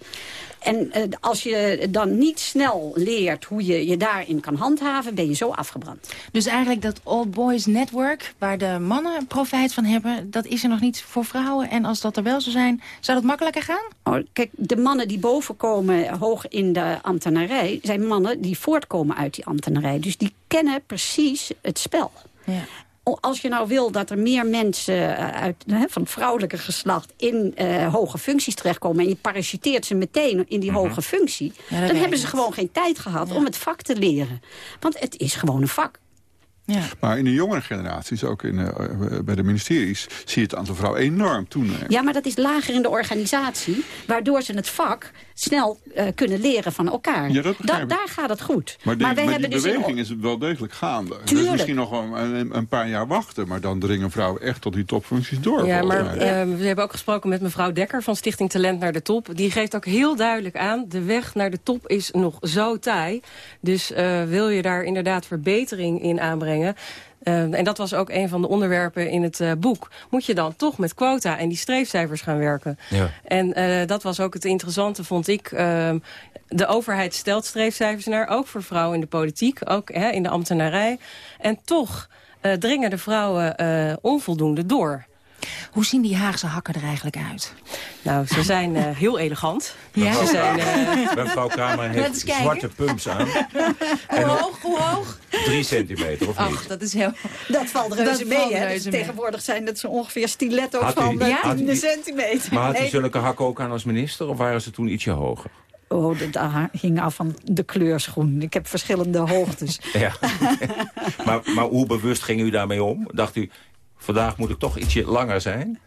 En eh, als je dan niet snel leert hoe je je daarin kan handhaven... ben je zo afgebrand. Dus eigenlijk dat All Boys Network, waar de mannen profijt van hebben... dat is er nog niet voor vrouwen. En als dat er wel zou zijn, zou dat makkelijker gaan? Oh, kijk, de mannen die boven komen, hoog in de ambtenarij... zijn mannen die voortkomen uit die ambtenarij. Dus die kennen precies het spel. Ja. Als je nou wil dat er meer mensen eh, uit, hè, van het vrouwelijke geslacht... in eh, hoge functies terechtkomen... en je parachuteert ze meteen in die hoge functie... dan hebben ze niet. gewoon geen tijd gehad om het vak te leren. Want het is gewoon een vak. Maar in de jongere generaties, ook in, eh, bij de ministeries... zie je het aantal vrouwen enorm toenemen. Ja, maar dat is lager in de organisatie... waardoor ze het vak snel eh, kunnen leren van elkaar. Ja, dat daar gaat het goed. Maar, die, maar die hebben dus in- beweging is wel degelijk gaande. Tuurlijk. misschien nog wel een, een paar jaar wachten... maar dan dringen vrouwen echt tot die topfuncties door. Ja, maar eh, we hebben ook gesproken met mevrouw Dekker van Stichting Talent naar de Top. Die geeft ook heel duidelijk aan, de weg naar de top is nog zo taai. Dus eh, wil je daar inderdaad verbetering in aanbrengen... eh, en dat was ook een van de onderwerpen in het eh, boek. Moet je dan toch met quota en die streefcijfers gaan werken. Ja. En eh, dat was ook het interessante, vond ik. Ehm, de overheid stelt streefcijfers naar, ook voor vrouwen in de politiek, ook hè, in de ambtenarij. En toch dringen de vrouwen onvoldoende door. Hoe zien die Haagse hakken er eigenlijk uit? Nou, ze zijn eh, heel elegant. Ja? Ze zijn, eh, [LAUGHS] Mevrouw Kramer Laat heeft zwarte pumps aan. [LAUGHS] Hoe hoog, hoe hoog? Drie centimeter, of niet? Ach, dat is heel... Dat valt Dat reuze mee, hè? Tegenwoordig zijn dat zo ongeveer Had u- van eh, Ja? had u- een centimeter. Maar had u zulke hakken ook aan als minister? Of waren ze toen ietsje hoger? Oh, dat dat hing af van de kleurschoen. Ik heb verschillende hoogtes. [LAUGHS] Ja. maar, maar hoe bewust ging u daarmee om? Dacht u, vandaag moet ik toch ietsje langer zijn?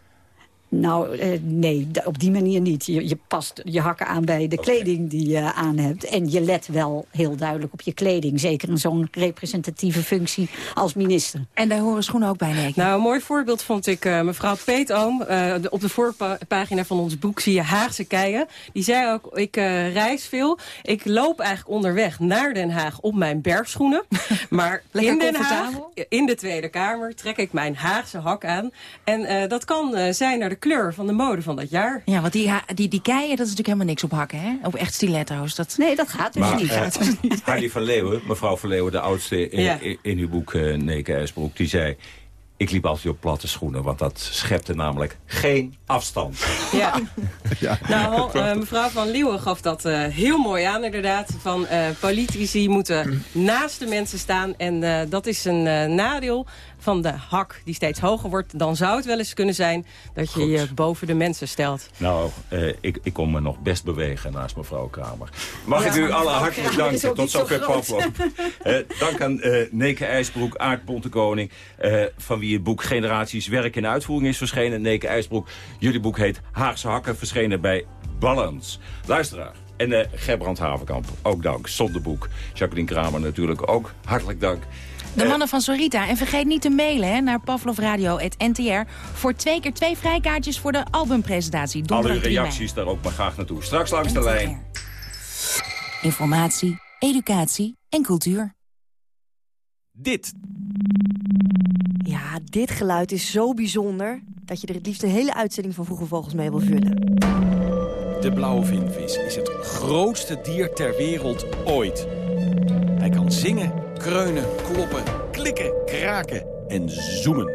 Nou, eh, nee, op die manier niet. Je, je past je hakken aan bij de kleding die je aan hebt. En je let wel heel duidelijk op je kleding. Zeker in zo'n representatieve functie als minister. En daar horen schoenen ook bij, denk ik. nou, een mooi voorbeeld vond ik eh, mevrouw Peetoom. eh, de- op de voorpagina van ons boek zie je Haagse keien. Die zei ook, ik eh, reis veel. Ik loop eigenlijk onderweg naar Den Haag op mijn bergschoenen. [LAUGHS] Maar in Den Haag, comfortabel. in de Tweede Kamer, trek ik mijn Haagse hak aan. En eh, dat kan eh, zijn naar de kleur van de mode van dat jaar. Ja, want die, die, die keien, dat is natuurlijk helemaal niks op hakken, hè? Op echt stiletto's. Dat... Nee, dat gaat dus Maar, niet. eh, [LAUGHS] Hardy van Leeuwen, mevrouw van Leeuwen, de oudste in, Ja. in, in uw boek eh Neke IJsbroek, die zei... Ik liep altijd op platte schoenen, want dat schepte namelijk geen afstand. Ja. [LAUGHS] Ja. Nou, [LAUGHS] eh, mevrouw Van Leeuwen gaf dat eh, heel mooi aan inderdaad. Van eh, politici moeten naast de mensen staan. En eh, dat is een eh, nadeel van de hak die steeds hoger wordt. Dan zou het wel eens kunnen zijn dat je je boven de mensen stelt. Nou, eh, ik, ik kon me nog best bewegen naast mevrouw Kramer. Mag Ja, ik u alle hartelijk danken. Tot zover. Pavlov. Eh, dank aan eh Neke IJsbroek, Aart Bontekoning... eh, van wie het boek Generaties Werk in Uitvoering is verschenen. Neke IJsbroek, jullie boek heet Haagse Hakken, verschenen bij Balance. Luisteraar. En eh Gerbrand Havenkamp, ook dank. Zonder boek. Jacqueline Kramer natuurlijk ook. Hartelijk dank. De mannen van Sorita. En vergeet niet te mailen hè, naar pavlovradio.ntr... voor twee keer twee vrijkaartjes voor de albumpresentatie. Alle uw 3 mei. reacties daar ook maar graag naartoe. Straks langs de lijn. Informatie, educatie en cultuur. Dit. Ja, dit geluid is zo bijzonder... dat je er het liefst een hele uitzending van Vroege Vogels mee wil vullen. De blauwe vinvis is het grootste dier ter wereld ooit. Hij kan zingen, kreunen, kloppen, klikken, kraken en zoemen.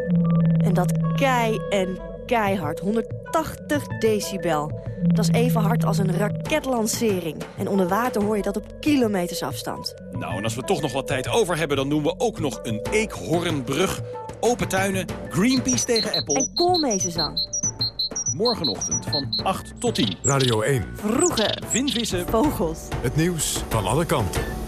En dat kei en keihard, 180 decibel. Dat is even hard als een raketlancering. En onder water hoor je dat op kilometers afstand. Nou, en als we toch nog wat tijd over hebben... dan doen we ook nog een eekhoornbrug, open tuinen, Greenpeace tegen Apple... En koolmeezenzang. Morgenochtend van 8 tot 10. Radio 1. Vroege Vinvissen. vogels. Het nieuws van alle kanten.